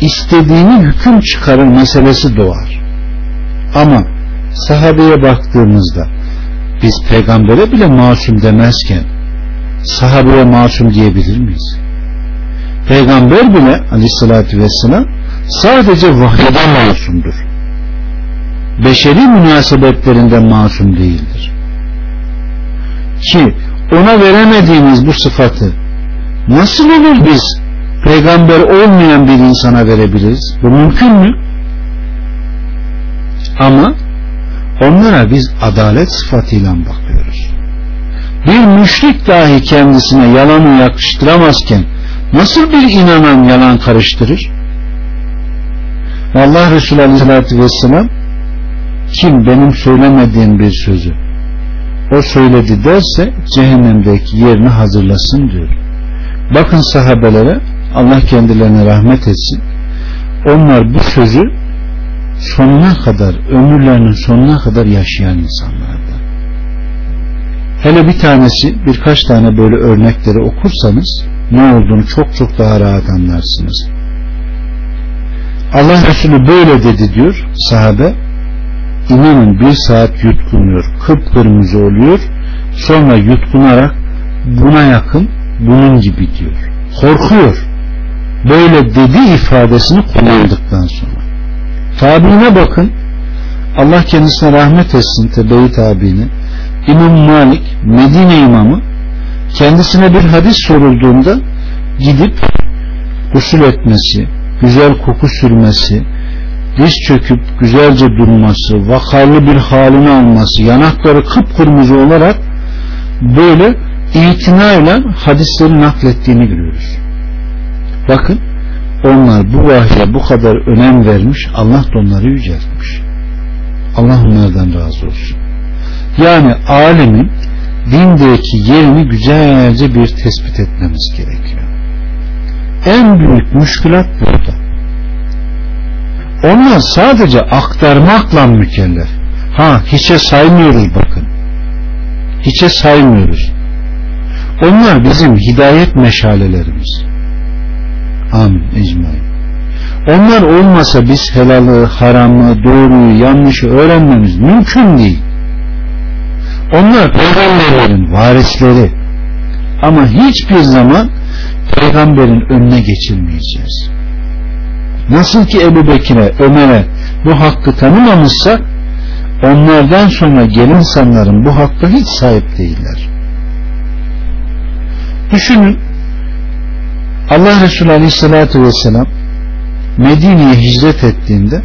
A: istediğini hüküm çıkarır meselesi doğar. Ama sahabeye baktığımızda biz peygambere bile masum demezken sahabeye masum diyebilir miyiz? Peygamber bile aleyhissalatü vesselam sadece vahyeden masumdur. Beşeri münasebetlerinden masum değildir. Ki ona veremediğimiz bu sıfatı nasıl olur biz peygamber olmayan bir insana verebiliriz? Bu mümkün mü? Ama onlara biz adalet sıfatıyla bakıyoruz. Bir müşrik dahi kendisine yalanı yakıştıramazken nasıl bir inanan yalan karıştırır? Allah Resulü Aleyhisselatü Vesselam kim benim söylemediğim bir sözü o söyledi derse cehennemdeki yerini hazırlasın diyor. Bakın sahabelere Allah kendilerine rahmet etsin. Onlar bu sözü sonuna kadar, ömürlerinin sonuna kadar yaşayan insanlardı. Hele bir tanesi, birkaç tane böyle örnekleri okursanız ne olduğunu çok çok daha rahat anlarsınız. Allah Resulü böyle dedi diyor sahabe. İnanın bir saat yutkunuyor, kıpkırmızı oluyor. Sonra yutkunarak buna yakın bunun gibi diyor. Korkuyor. Böyle dedi ifadesini kullandıktan sonra. Tabiine bakın. Allah kendisine rahmet etsin tebeyi tabiini. İmam Malik Medine imamı kendisine bir hadis sorulduğunda gidip usul etmesi, güzel koku sürmesi, diz çöküp güzelce durması, vakarlı bir halini alması, yanakları kıpkırmızı olarak böyle itinayla hadisleri naklettiğini görüyoruz. Bakın onlar bu vahye bu kadar önem vermiş Allah da onları yüceltmiş. Allah onlardan razı olsun. Yani alemin dindeki yerini güzelce bir tespit etmemiz gerekiyor. En büyük müşkülat burada. Onlar sadece aktarmakla mükellef. Ha hiçe saymıyoruz bakın. Hiçe saymıyoruz. Onlar bizim hidayet meşalelerimiz. Amin. Ecmaîn. Onlar olmasa biz helalı, haramı, doğruyu, yanlışı öğrenmemiz mümkün değil. Onlar peygamberlerin varisleri. Ama hiçbir zaman peygamberin önüne geçilmeyeceğiz. Nasıl ki Ebu Bekir'e, Ömer'e bu hakkı tanımamışsak onlardan sonra gelen insanların bu hakka hiç sahip değiller. Düşünün Allah Resulü Aleyhisselatü Vesselam Medine'ye hicret ettiğinde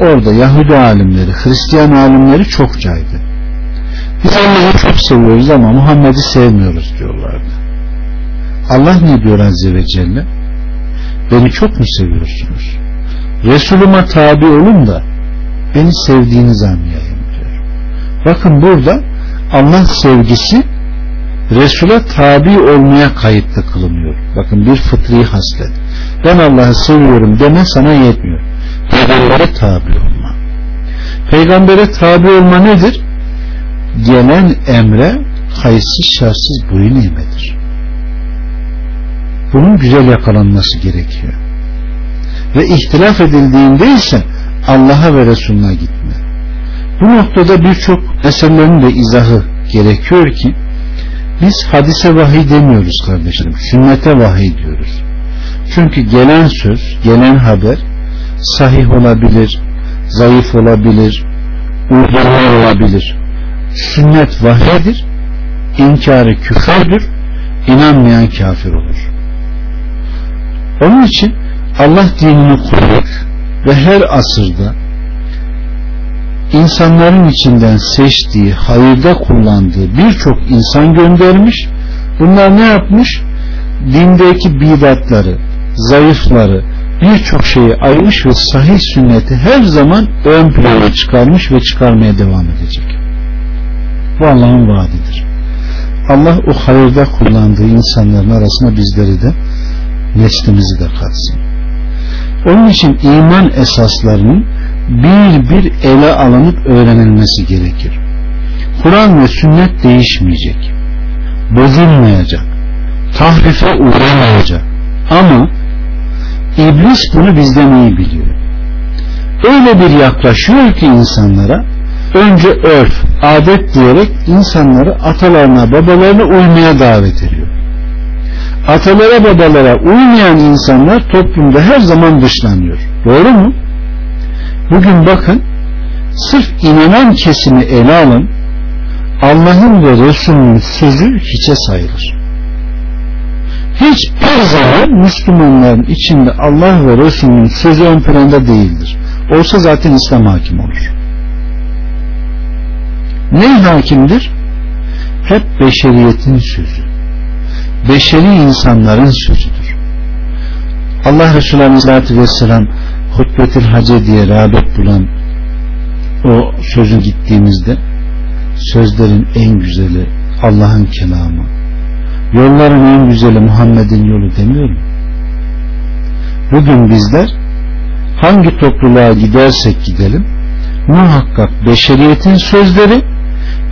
A: orada Yahudi alimleri, Hristiyan alimleri çokçaydı. Biz Allah'ı çok seviyoruz ama Muhammed'i sevmiyoruz diyorlardı. Allah ne diyor Azze ve Celle? Beni çok mu seviyorsunuz? Resulüme tabi olun da beni sevdiğiniz anlayayım diyor. Bakın burada Allah sevgisi Resul'e tabi olmaya kayıtlı kılınıyor. Bakın bir fıtri haslet. Ben Allah'ı seviyorum deme sana yetmiyor. Peygambere tabi olma. Peygambere tabi olma nedir? Gelen emre kayıtsız şartsız boyun eğmedir. Bunun güzel yakalanması gerekiyor. Ve ihtilaf edildiğinde ise Allah'a ve Resulüne gitme. Bu noktada birçok meselelerin de izahı gerekiyor ki biz hadise vahiy demiyoruz kardeşlerim. Sünnete vahiy diyoruz. Çünkü gelen söz, gelen haber sahih olabilir, zayıf olabilir, uydurma olabilir. Sünnet vahiydir, inkarı küfürdür, inanmayan kafir olur. Onun için Allah dinini kurmuş ve her asırda insanların içinden seçtiği, hayırda kullandığı birçok insan göndermiş. Bunlar ne yapmış? Dindeki bidatları, zayıfları, birçok şeyi ayırmış ve sahih sünneti her zaman ön plana çıkarmış ve çıkarmaya devam edecek. Bu Allah'ın vaadidir. Allah o hayırda kullandığı insanların arasına bizleri de neslimizi de katsın. Onun için iman esaslarının bir bir ele alınıp öğrenilmesi gerekir. Kur'an ve sünnet değişmeyecek. Bozulmayacak. Tahrife uğramayacak. Ama iblis bunu bizden iyi biliyor. Öyle bir yaklaşıyor ki insanlara önce örf, adet diyerek insanları atalarına, babalarına uymaya davet ediyor. Atalara, babalara uymayan insanlar toplumda her zaman dışlanıyor. Doğru mu? Bugün bakın sırf inanan kesimi ele alın Allah'ın ve Resulünün sözü hiçe sayılır. Hiçbir zaman Müslümanların içinde Allah ve Resulünün sözü ön planda değildir. Olsa zaten İslam hakim olur. Ne hakimdir? Hep beşeriyetin sözü. Beşeri insanların sözüdür. Allah Resulü Aleyhisselatü Vesselam hutbetil hace diye rağbet bulan o sözü gittiğimizde sözlerin en güzeli Allah'ın kelamı yolların en güzeli Muhammed'in yolu demiyor mu? Bugün bizler hangi topluluğa gidersek gidelim muhakkak beşeriyetin sözleri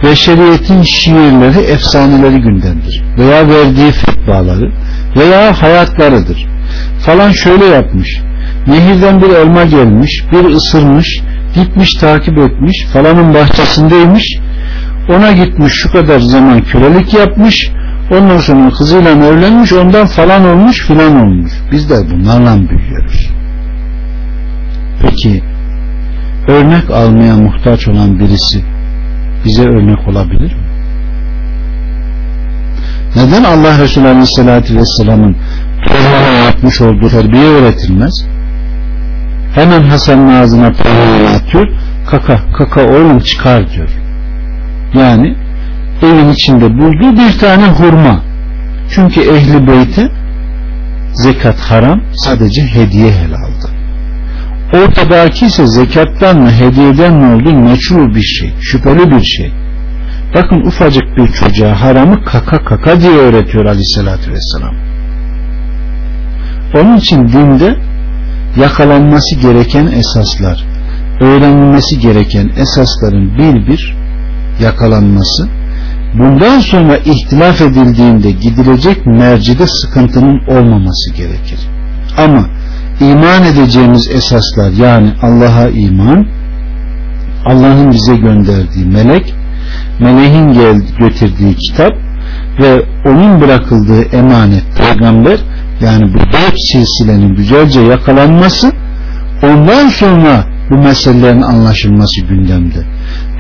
A: beşeriyetin şiirleri efsaneleri gündemdir veya verdiği fetvaları veya hayatlarıdır. Falan şöyle yapmış nehirden bir elma gelmiş bir ısırmış gitmiş takip etmiş falanın bahçesindeymiş ona gitmiş şu kadar zaman kölelik yapmış ondan sonra kızıyla evlenmiş ondan falan olmuş filan olmuş. Biz de bunlarla büyüyoruz. Peki örnek almaya muhtaç olan birisi bize örnek olabilir mi? Neden Allah Resulü Aleyhisselatü Vesselam'ın torununa yapmış olduğu terbiye öğretilmez? Hemen Hasan'ın ağzına parmağını atıyor. Kaka, kaka oğlum çıkar diyor. Yani evin içinde bulduğu bir tane hurma. Çünkü ehli beyte zekat haram sadece hediye helaldı. Ortadaki ise zekattan mı hediyeden mi olduğu meçhul bir şey, şüpheli bir şey. Bakın ufacık bir çocuğa haramı kaka kaka diye öğretiyor aleyhissalatü vesselam. Onun için dinde yakalanması gereken esaslar, öğrenilmesi gereken esasların bir bir yakalanması, bundan sonra ihtilaf edildiğinde gidilecek mercide sıkıntının olmaması gerekir. Ama iman edeceğimiz esaslar yani Allah'a iman, Allah'ın bize gönderdiği melek, meleğin gel getirdiği kitap ve onun bırakıldığı emanet peygamber yani bu dört silsilenin güzelce yakalanması ondan sonra bu meselelerin anlaşılması gündemde.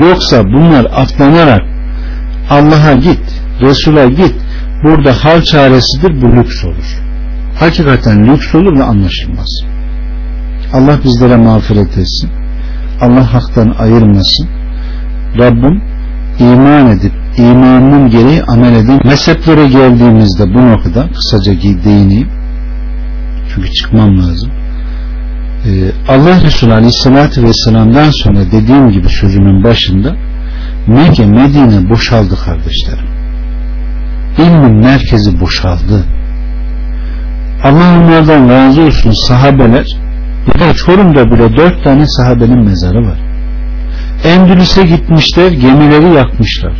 A: Yoksa bunlar atlanarak Allah'a git, Resul'a git, burada hal çaresidir bu lüks olur. Hakikaten lüks olur ve anlaşılmaz. Allah bizlere mağfiret etsin. Allah haktan ayırmasın. Rabbim iman edip imanının gereği amel edin. Mezheplere geldiğimizde bu noktada kısaca değineyim. Çünkü çıkmam lazım. Ee, Allah Resulü Aleyhisselatü Vesselam'dan sonra dediğim gibi sözümün başında Mekke Medine boşaldı kardeşlerim. İlmin merkezi boşaldı. Allah onlardan razı olsun sahabeler ya Çorum'da bile dört tane sahabenin mezarı var. Endülüs'e gitmişler gemileri yakmışlar.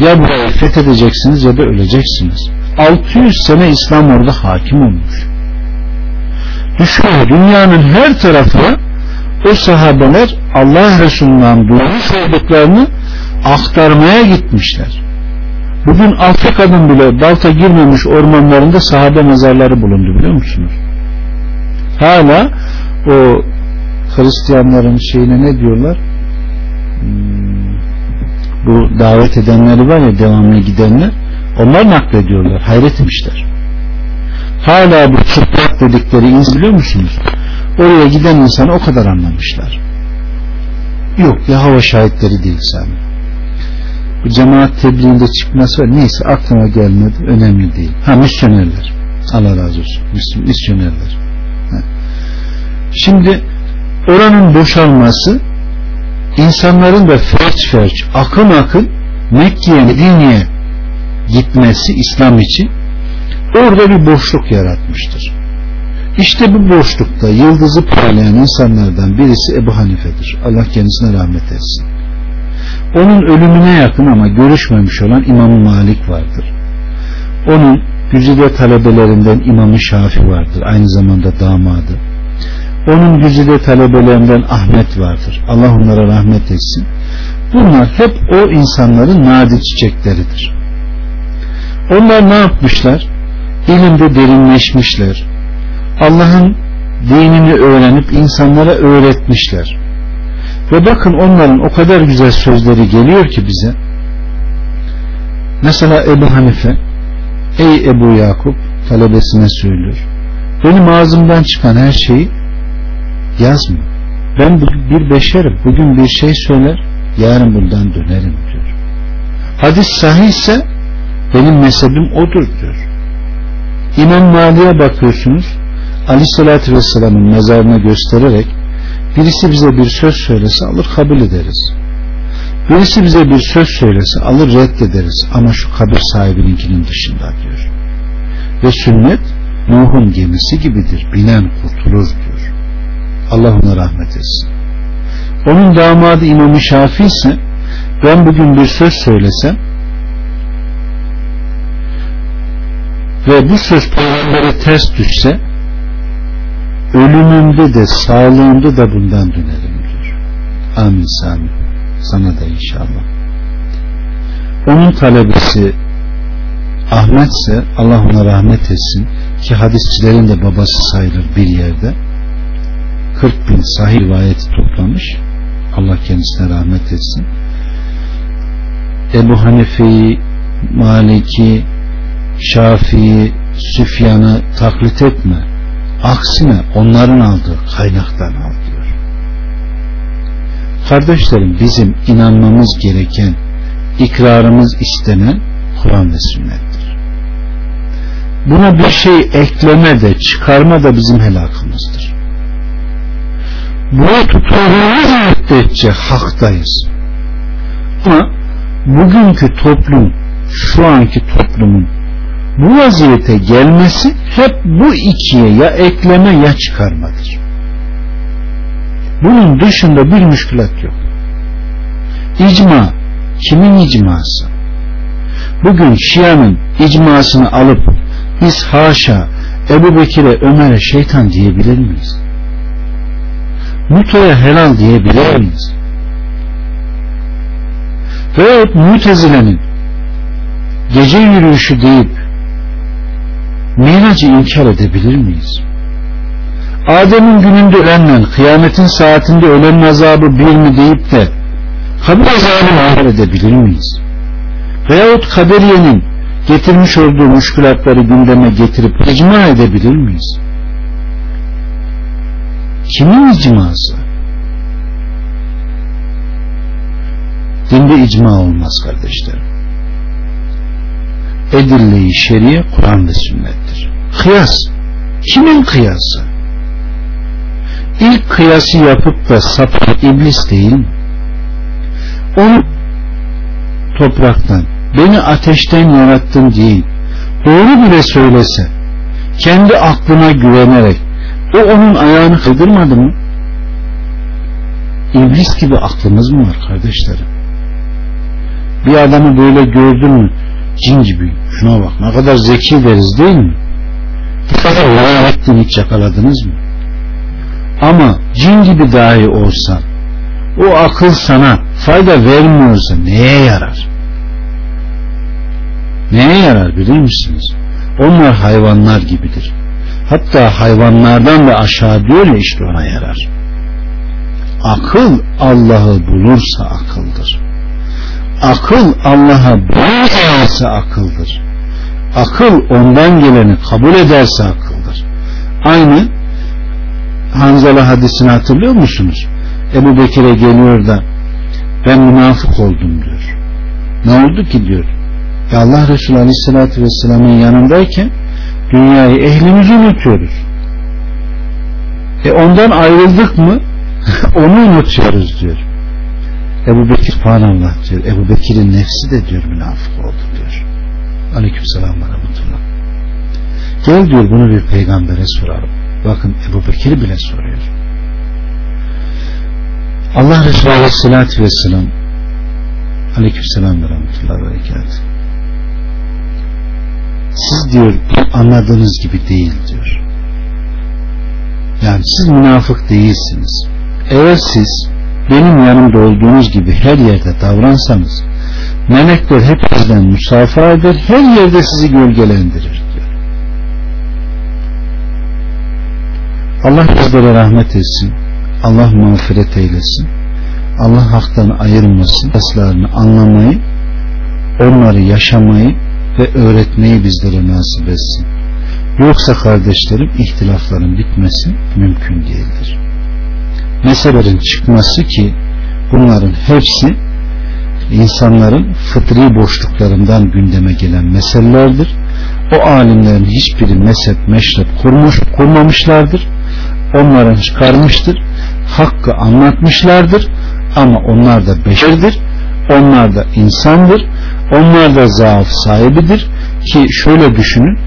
A: Ya burayı fethedeceksiniz ya da öleceksiniz. 600 sene İslam orada hakim olmuş. Düşünün dünyanın her tarafına o sahabeler Allah Resulü'nden duymuş olduklarını aktarmaya gitmişler. Bugün Afrika'nın bile balta girmemiş ormanlarında sahabe mezarları bulundu biliyor musunuz? Hala o Hristiyanların şeyine ne diyorlar? Hmm, bu davet edenleri var ya devamlı gidenler onlar naklediyorlar. Hayret etmişler. Hala bu çıplak dedikleri iz biliyor musunuz? Oraya giden insanı o kadar anlamışlar. Yok ya hava şahitleri değil sen. Bu cemaat tebliğinde çıkması var. Neyse aklıma gelmedi. Önemli değil. Ha misyonerler. Allah razı olsun. Misyonerler. Ha. Şimdi oranın boşalması insanların da felç felç akın akın Mekke'ye Medine'ye gitmesi İslam için orada bir boşluk yaratmıştır. İşte bu boşlukta yıldızı parlayan insanlardan birisi Ebu Hanife'dir. Allah kendisine rahmet etsin. Onun ölümüne yakın ama görüşmemiş olan İmam Malik vardır. Onun güzide talebelerinden İmam Şafi vardır. Aynı zamanda damadı. Onun güzide talebelerinden Ahmet vardır. Allah onlara rahmet etsin. Bunlar hep o insanların nadir çiçekleridir. Onlar ne yapmışlar? İlimde derinleşmişler. Allah'ın dinini öğrenip insanlara öğretmişler. Ve bakın onların o kadar güzel sözleri geliyor ki bize. Mesela Ebu Hanife Ey Ebu Yakup talebesine söylüyor. Benim ağzımdan çıkan her şeyi yazma. Ben bir beşerim. Bugün bir şey söyler yarın bundan dönerim diyor. Hadis sahih benim mezhebim odur diyor. İmam Mali'ye bakıyorsunuz Aleyhisselatü Vesselam'ın mezarına göstererek birisi bize bir söz söylese alır kabul ederiz. Birisi bize bir söz söylese alır reddederiz ama şu kabir sahibininkinin dışında diyor. Ve sünnet Nuh'un gemisi gibidir. Binen kurtulur diyor. Allah ona rahmet etsin. Onun damadı İmam-ı Şafii ise ben bugün bir söz söylesem ve bu söz peygambere ters düşse ölümümde de sağlığımda da bundan dönerim diyor. Amin Sami. Sana da inşallah. Onun talebesi Ahmet ise Allah ona rahmet etsin ki hadisçilerin de babası sayılır bir yerde 40 bin sahih rivayeti toplamış. Allah kendisine rahmet etsin. Ebu Hanife'yi Maliki Şafii Süfyan'ı taklit etme. Aksine onların aldığı kaynaktan al diyor. Kardeşlerim bizim inanmamız gereken ikrarımız istenen Kur'an ve sünnettir. Buna bir şey ekleme de çıkarma da bizim helakımızdır buna tutunduğumuz müddetçe haktayız ama bugünkü toplum şu anki toplumun bu vaziyete gelmesi hep bu ikiye ya ekleme ya çıkarmadır. Bunun dışında bir müşkülat yok. İcma kimin icması? Bugün Şia'nın icmasını alıp biz haşa Ebu Bekir'e Ömer'e şeytan diyebilir miyiz? Muto'ya helal diyebilir miyiz? Veyahut Mutezile'nin gece yürüyüşü deyip miracı inkar edebilir miyiz? Adem'in gününde ölenle kıyametin saatinde ölen azabı bir mi deyip de kabir azabını inkar edebilir miyiz? Veyahut kaderiyenin getirmiş olduğu müşkülatları gündeme getirip icma edebilir miyiz? Kimin icması? Dinde icma olmaz kardeşlerim edille-i şeriye Kur'an ve sünnettir. Kıyas. Kimin kıyası? ilk kıyası yapıp da sapı iblis değil mi? Onu topraktan, beni ateşten yarattın değil. Doğru bile söylese, kendi aklına güvenerek, o onun ayağını kıldırmadı mı? İblis gibi aklımız mı var kardeşlerim? Bir adamı böyle gördün mü? Cin gibi. Şuna bak ne kadar zeki deriz değil mi? Bu kadar lanetten hiç yakaladınız mı? Ama cin gibi dahi olsan o akıl sana fayda vermiyorsa neye yarar? Neye yarar biliyor musunuz? Onlar hayvanlar gibidir. Hatta hayvanlardan da aşağı diyor ya işte ona yarar. Akıl Allah'ı bulursa akıldır. Akıl Allah'a bulursa akıldır. Akıl ondan geleni kabul ederse akıldır. Aynı Hanzala hadisini hatırlıyor musunuz? Ebu Bekir'e geliyor da ben münafık oldum diyor. Ne oldu ki diyor. Ya Allah Resulü Aleyhisselatü Vesselam'ın yanındayken dünyayı ehlimizi unutuyoruz. E ondan ayrıldık mı onu unutuyoruz diyor. Ebu Bekir Allah diyor. Ebu Bekir'in nefsi de diyor münafık oldu diyor. Aleyküm selam ve rahmetullah. Gel diyor bunu bir peygambere soralım. Bakın Ebu Bekir bile soruyor. Allah Resulü Aleyhisselatü Vesselam Aleyküm selam ve rahmetullah ve berekatuhu. Siz diyor anladığınız gibi değil diyor. Yani siz münafık değilsiniz. Eğer siz benim yanımda olduğunuz gibi her yerde davransanız melekler hepinizden musafa eder her yerde sizi gölgelendirir diyor. Allah bizlere rahmet etsin. Allah mağfiret eylesin. Allah haktan ayırmasın. Eslarını anlamayı, onları yaşamayı ve öğretmeyi bizlere nasip etsin. Yoksa kardeşlerim ihtilafların bitmesi mümkün değildir. Meselelerin çıkması ki bunların hepsi insanların fıtri boşluklarından gündeme gelen meselelerdir. O alimlerin hiçbiri mezhep meşrep kurmuş, kurmamışlardır. Onların çıkarmıştır. Hakkı anlatmışlardır. Ama onlar da beşerdir. Onlar da insandır. Onlar da zaaf sahibidir. Ki şöyle düşünün.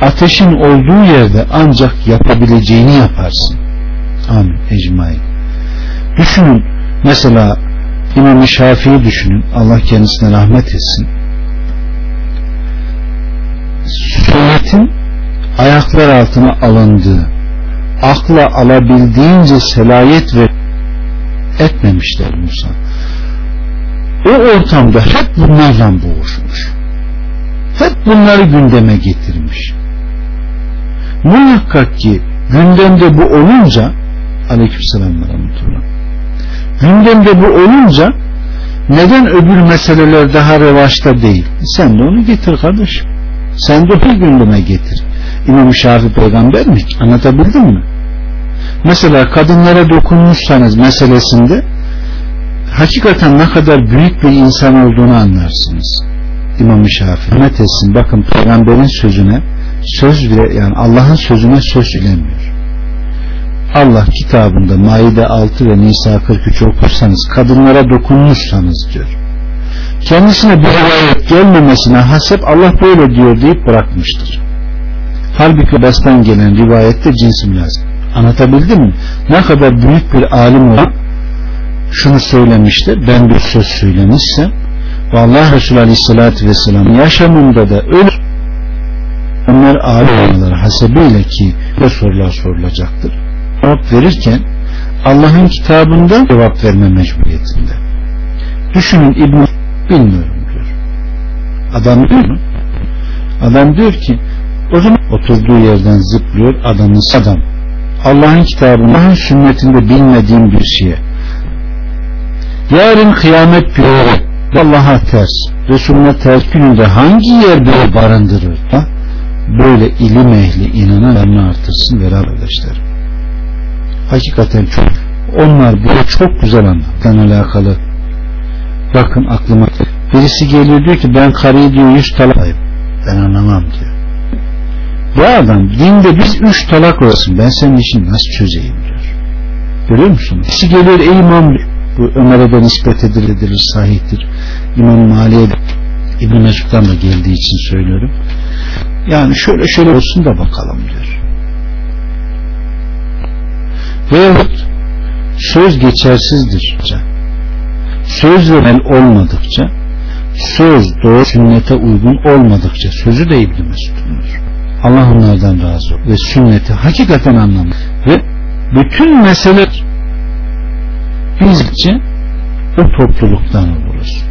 A: Ateşin olduğu yerde ancak yapabileceğini yaparsın. Amin. Ecmain. Düşünün. Mesela İmam-ı Şafii'yi düşünün. Allah kendisine rahmet etsin. Sünnetin ayaklar altına alındığı, akla alabildiğince selayet ve etmemişler Musa. O ortamda hep bunlarla boğuşmuş. Hep bunları gündeme getirmiş. Muhakkak ki gündemde bu olunca aleykümselam ve gündemde bu olunca neden öbür meseleler daha revaçta değil? Sen de onu getir kardeşim. Sen de onu gündeme getir. İmam-ı Şafi peygamber mi? Anlatabildim mi? Mesela kadınlara dokunmuşsanız meselesinde hakikaten ne kadar büyük bir insan olduğunu anlarsınız. İmam-ı Şafi. Rahmet etsin. Bakın peygamberin sözüne söz bile yani Allah'ın sözüne söz bilemiyor. Allah kitabında Maide 6 ve Nisa 43 okursanız kadınlara dokunmuşsanız diyor. Kendisine bir rivayet gelmemesine hasep Allah böyle diyor deyip bırakmıştır. Halbuki bastan gelen rivayette cinsim lazım. Anlatabildim mi? Ne kadar büyük bir alim olan şunu söylemiştir. Ben bir söz söylemişsem ve Allah Resulü Aleyhisselatü Vesselam yaşamında da öyle onlar alim olmaları hasebiyle ki bu sorular sorulacaktır cevap verirken Allah'ın kitabında cevap verme mecburiyetinde. Düşünün İbn bilmiyorum diyor. Adam diyor mu? Adam diyor ki o zaman oturduğu yerden zıplıyor adamın adam. Allah'ın kitabında Allah'ın sünnetinde bilmediğim bir şeye yarın kıyamet günü. Allah'a ters. Resulüne ters gününde hangi yer böyle barındırır ha? böyle ilim ehli inananlarını artırsın ve arkadaşlarım hakikaten çok onlar burada çok güzel anlattan alakalı? Bakın aklıma birisi geliyor diyor ki ben karıyı diyor yüz talak ben anlamam diyor. Bu adam dinde biz üç talak olsun ben senin işini nasıl çözeyim? diyor. Görüyor musunuz? Kişi geliyor ey imam bu Ömer'e de nispet edilir, edilir sahihtir. İmam Mali'ye İbn Mesud'dan da geldiği için söylüyorum. Yani şöyle şöyle olsun da bakalım diyor. Veyahut söz geçersizdir. Söz veren olmadıkça söz doğru sünnete uygun olmadıkça sözü de İbn Mesud'undur. Allah onlardan razı olsun ve sünneti hakikaten anlamak ve bütün mesele için o topluluktan oluruz.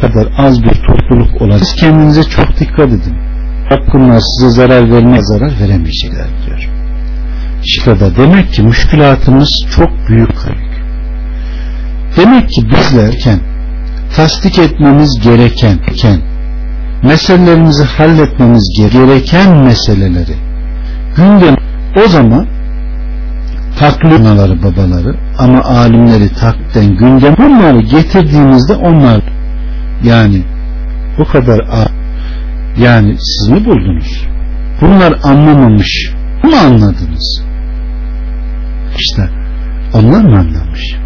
A: kadar az bir topluluk olacak. Siz kendinize çok dikkat edin. Hakkınlar size zarar vermeye zarar veremeyecekler diyor. Şikada demek ki müşkülatımız çok büyük kayık. Demek ki bizlerken tasdik etmemiz gereken meselelerimizi halletmemiz gereken meseleleri gündem o zaman taklit anaları babaları ama alimleri takden gündem bunları getirdiğimizde onlar yani bu kadar yani siz mi buldunuz? Bunlar anlamamış mı anladınız? İşte onlar mı anlamış?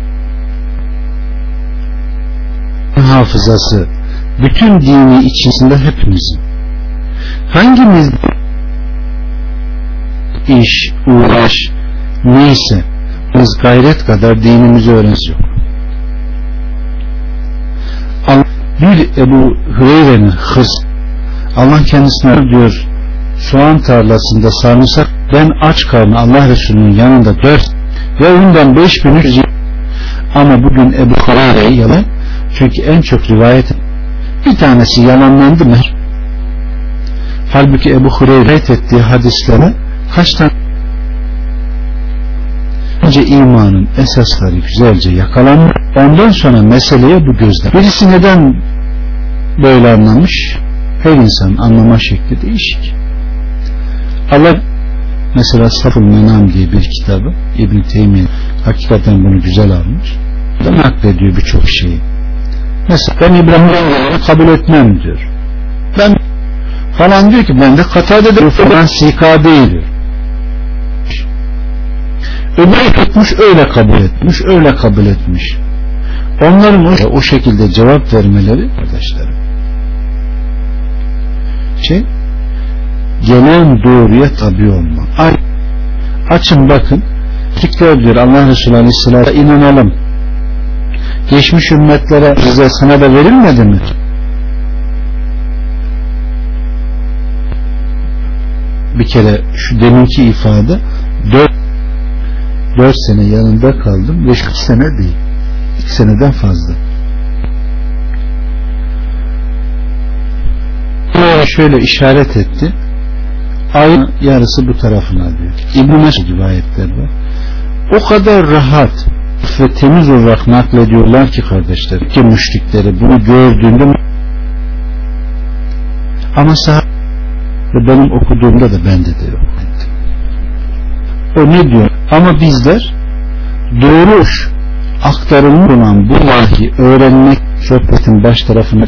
A: Hafızası bütün dini içinde hepimizin hangimiz iş, uğraş neyse biz gayret kadar dinimizi öğreniriz yok. Bir Ebu Hüreyre'nin hırs Allah kendisine diyor? Soğan tarlasında sarımsak ben aç karnı Allah Resulü'nün yanında dört ve ondan beş bin üç ama bugün Ebu Hureyre'yi yalan çünkü en çok rivayet bir tanesi yalanlandı mı? Halbuki Ebu Hureyre ettiği hadislere kaç tane önce imanın esasları güzelce yakalanır. Ondan sonra meseleye bu gözle birisi neden böyle anlamış? Her insan anlama şekli değişik. Allah mesela Saful Menam diye bir kitabı İbn Teymiye hakikaten bunu güzel almış. Da naklediyor birçok şeyi. Mesela ben İbrahim'den kabul etmem diyor. Ben falan diyor ki ben de Katade'de falan sika değil diyor öbürü tutmuş öyle kabul etmiş öyle kabul etmiş. Onların o, o şekilde cevap vermeleri arkadaşlarım şey gelen doğruya tabi olma Ay, açın bakın Türkler diyor Allah Resulü Aleyhisselat'a inanalım. Geçmiş ümmetlere bize sana da verilmedi mi? Bir kere şu deminki ifade dört, dört sene yanında kaldım. Ve şu sene değil. İki seneden fazla. Şöyle işaret etti. Ayın yarısı bu tarafına diyor. İbn-i Mesud rivayetler var. O kadar rahat ve temiz olarak naklediyorlar ki kardeşler ki müşrikleri bunu gördüğünde ama sahabe benim okuduğumda da bende de yok o ne diyor ama bizler doğru aktarılmış olan bu vahiy öğrenmek sohbetin baş tarafına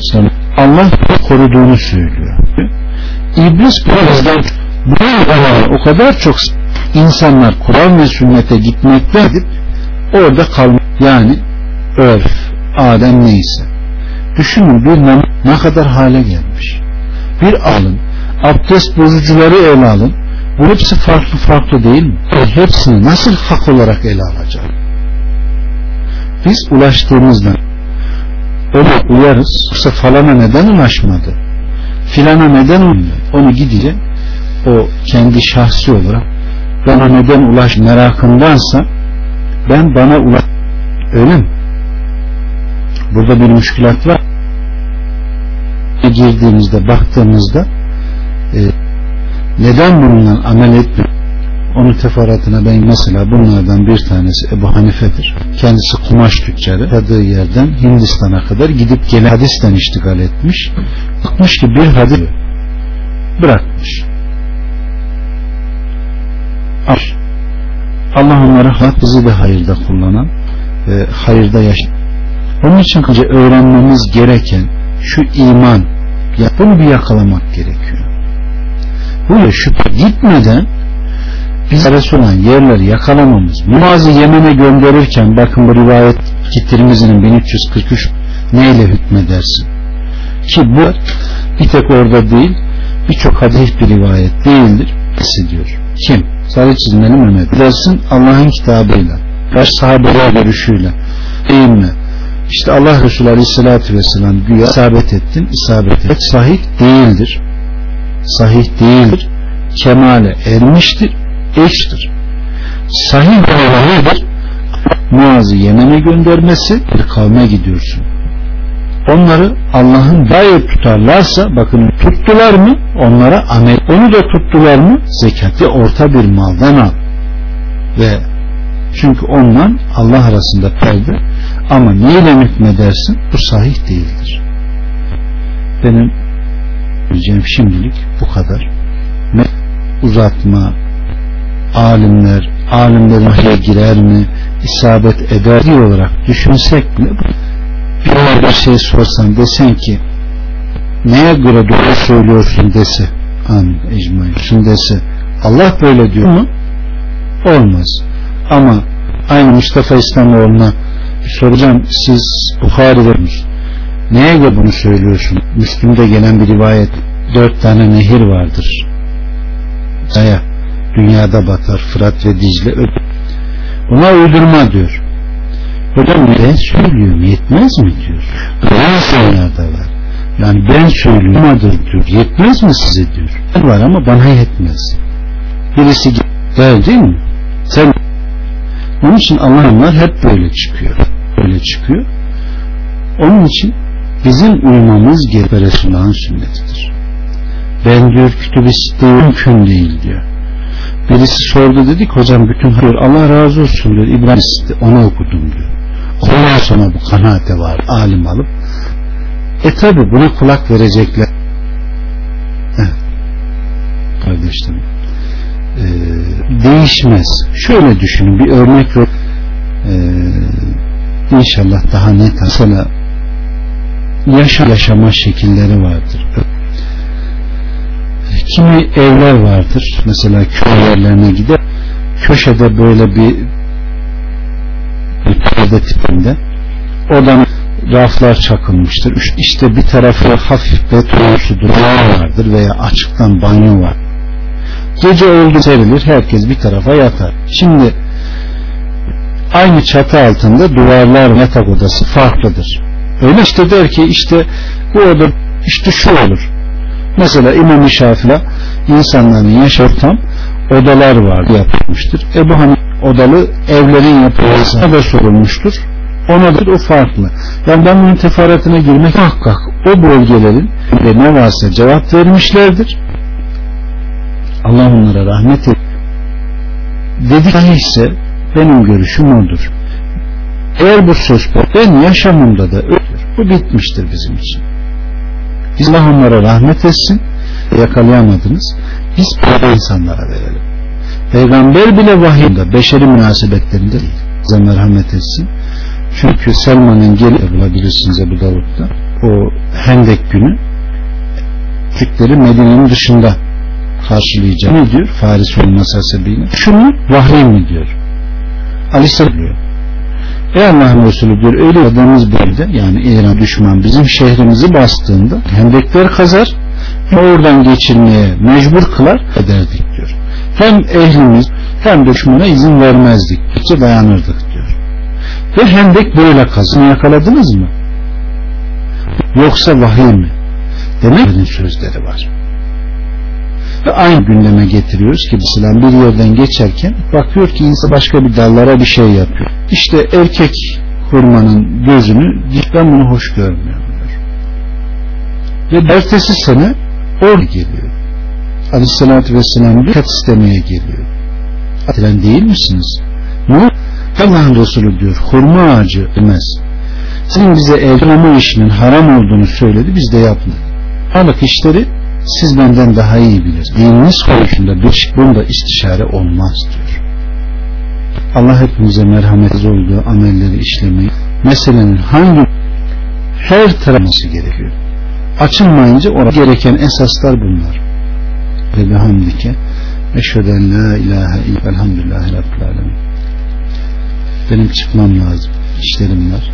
A: Allah koruduğunu söylüyor. İblis birazdan bu o kadar çok insanlar Kur'an ve sünnete gitmekte edip orada kalmak yani örf, adem neyse. Düşünün bir ne kadar hale gelmiş. Bir alın, abdest bozucuları ele alın. Bu hepsi farklı farklı değil mi? Hepsini nasıl hak olarak ele alacak? Biz ulaştığımızda ona uyarız. Yoksa falana neden ulaşmadı? Filana neden uymadı? Onu gidince o kendi şahsi olarak bana neden ulaş merakındansa ben bana ulaş öyle mi? Burada bir müşkülat var. Girdiğimizde baktığımızda e, neden bununla amel etmiyor? Onun teferruatına ben mesela bunlardan bir tanesi Ebu Hanife'dir. Kendisi kumaş tüccarı. Tadığı yerden Hindistan'a kadar gidip gelen hadisten iştigal etmiş. Bakmış ki bir hadis bırakmış. Allah onları hak bizi de hayırda kullanan ve hayırda yaşayan. Onun için öğrenmemiz gereken şu iman bunu bir yakalamak gerekiyor. Bu şüphe gitmeden biz olan yerleri yakalamamız. Muaz'ı Yemen'e gönderirken bakın bu rivayet Tirmizi'nin 1343 neyle hükmedersin? Ki bu bir tek orada değil birçok hadis bir rivayet değildir. diyor. Kim? Sarı çizmeli Mehmet. Dersin Allah'ın kitabıyla. Baş sahabeler görüşüyle. Değil mi? İşte Allah Resulü Aleyhisselatü Vesselam güya isabet ettin. isabet et. Sahih değildir. Sahih değildir. Kemale ermiştir. Eştir. Sahih olayıdır. Muaz'ı Yemen'e göndermesi bir kavme gidiyorsun. Onları Allah'ın dair tutarlarsa bakın tuttular mı? Onlara amel onu da tuttular mı? Zekatı orta bir maldan al. Ve çünkü ondan Allah arasında perde. Ama neyle hükmedersin? Bu sahih değildir. Benim diyeceğim şimdilik bu kadar. Uzatma alimler alimlerin vahiye girer mi isabet eder diye olarak düşünsek bile bir şey sorsan desen ki neye göre doğru söylüyorsun dese amin ecmaîn dese Allah böyle diyor mu? Olmaz. Ama aynı Mustafa İslamoğlu'na soracağım siz Bukhari'de neye göre bunu söylüyorsun? Müslüm'de gelen bir rivayet dört tane nehir vardır. Daya dünyada batar Fırat ve Dicle Buna uydurma diyor. Hocam ben söylüyorum yetmez mi diyor. Böyle dünyada var. Yani ben söylüyorum diyor. Yetmez mi size diyor. Var ama bana yetmez. Birisi der değil mi? Sen onun için Allah'ınlar hep böyle çıkıyor. Böyle çıkıyor. Onun için bizim uymamız gerekir Resulullah'ın sünnetidir. Ben diyor kütüb-i mümkün değil diyor. Birisi sordu dedik hocam bütün hayır Allah razı olsun diyor. İbrahim onu okudum diyor. Ondan sonra bu kanaate var alim alıp e tabi buna kulak verecekler. Evet. Kardeşlerim e, değişmez. Şöyle düşünün bir örnek yok. E, inşallah daha net mesela yaşa, yaşama şekilleri vardır. Kimi evler vardır. Mesela köy yerlerine gider. Köşede böyle bir bir perde tipinde. Odanın raflar çakılmıştır. İşte bir tarafı hafif betonsu duvar vardır veya açıktan banyo var. Gece oldu serilir herkes bir tarafa yatar. Şimdi aynı çatı altında duvarlar yatak odası farklıdır. Öyle işte der ki işte bu oda işte şu olur. Mesela İmam-ı Şafi'de insanların yaş ortam odalar var yapılmıştır. Ebu Hanif odalı evlerin yapılmasına da sorulmuştur. Ona da o farklı. Yani ben bunun teferruatına girmek muhakkak o bölgelerin de ne varsa cevap vermişlerdir. Allah onlara rahmet et. Dedik ise benim görüşüm odur. Eğer bu söz ben yaşamımda da öldür. Bu bitmiştir bizim için. Allah onlara rahmet etsin. Yakalayamadınız. Biz böyle insanlara verelim. Peygamber bile vahiyinde beşeri münasebetlerinde değil. Merhamet etsin. Çünkü Selman'ın geri bulabilirsiniz Ebu Davud'da. O Hendek günü Türkleri Medine'nin dışında karşılayacak. Ne diyor? Faris olması hasebiyle. Şunu vahiy mi diyor? Aleyhisselam diyor. Ey Allah'ın Resulü diyor öyle adamız bölgede yani İran düşman bizim şehrimizi bastığında hendekler kazar oradan geçirmeye mecbur kılar ederdik diyor. Hem ehlimiz hem düşmana izin vermezdik. İşte dayanırdık diyor. Ve hendek böyle kazın yakaladınız mı? Yoksa vahiy mi? Demek sözleri var. Ve aynı gündeme getiriyoruz ki mesela bir yerden geçerken bakıyor ki insan başka bir dallara bir şey yapıyor. İşte erkek hurmanın gözünü ben bunu hoş görmüyorum diyor. Ve ertesi sene or geliyor. Aleyhissalatü Vesselam bir kat istemeye geliyor. Atilen değil misiniz? Ne? Allah'ın Resulü diyor hurma ağacı demez. Senin bize evlenme işinin haram olduğunu söyledi biz de yapmadık. Alık işleri siz benden daha iyi bilir. Dininiz konusunda bir bunda istişare olmaz diyor. Allah hepimize merhametsiz olduğu amelleri işlemeyi meselenin hangi her tarafı gerekiyor. Açılmayınca orada gereken esaslar bunlar. Ve bihamdike Eşheden la ilahe illallah elhamdülillahi rabbil alemin. Benim çıkmam lazım. İşlerim var.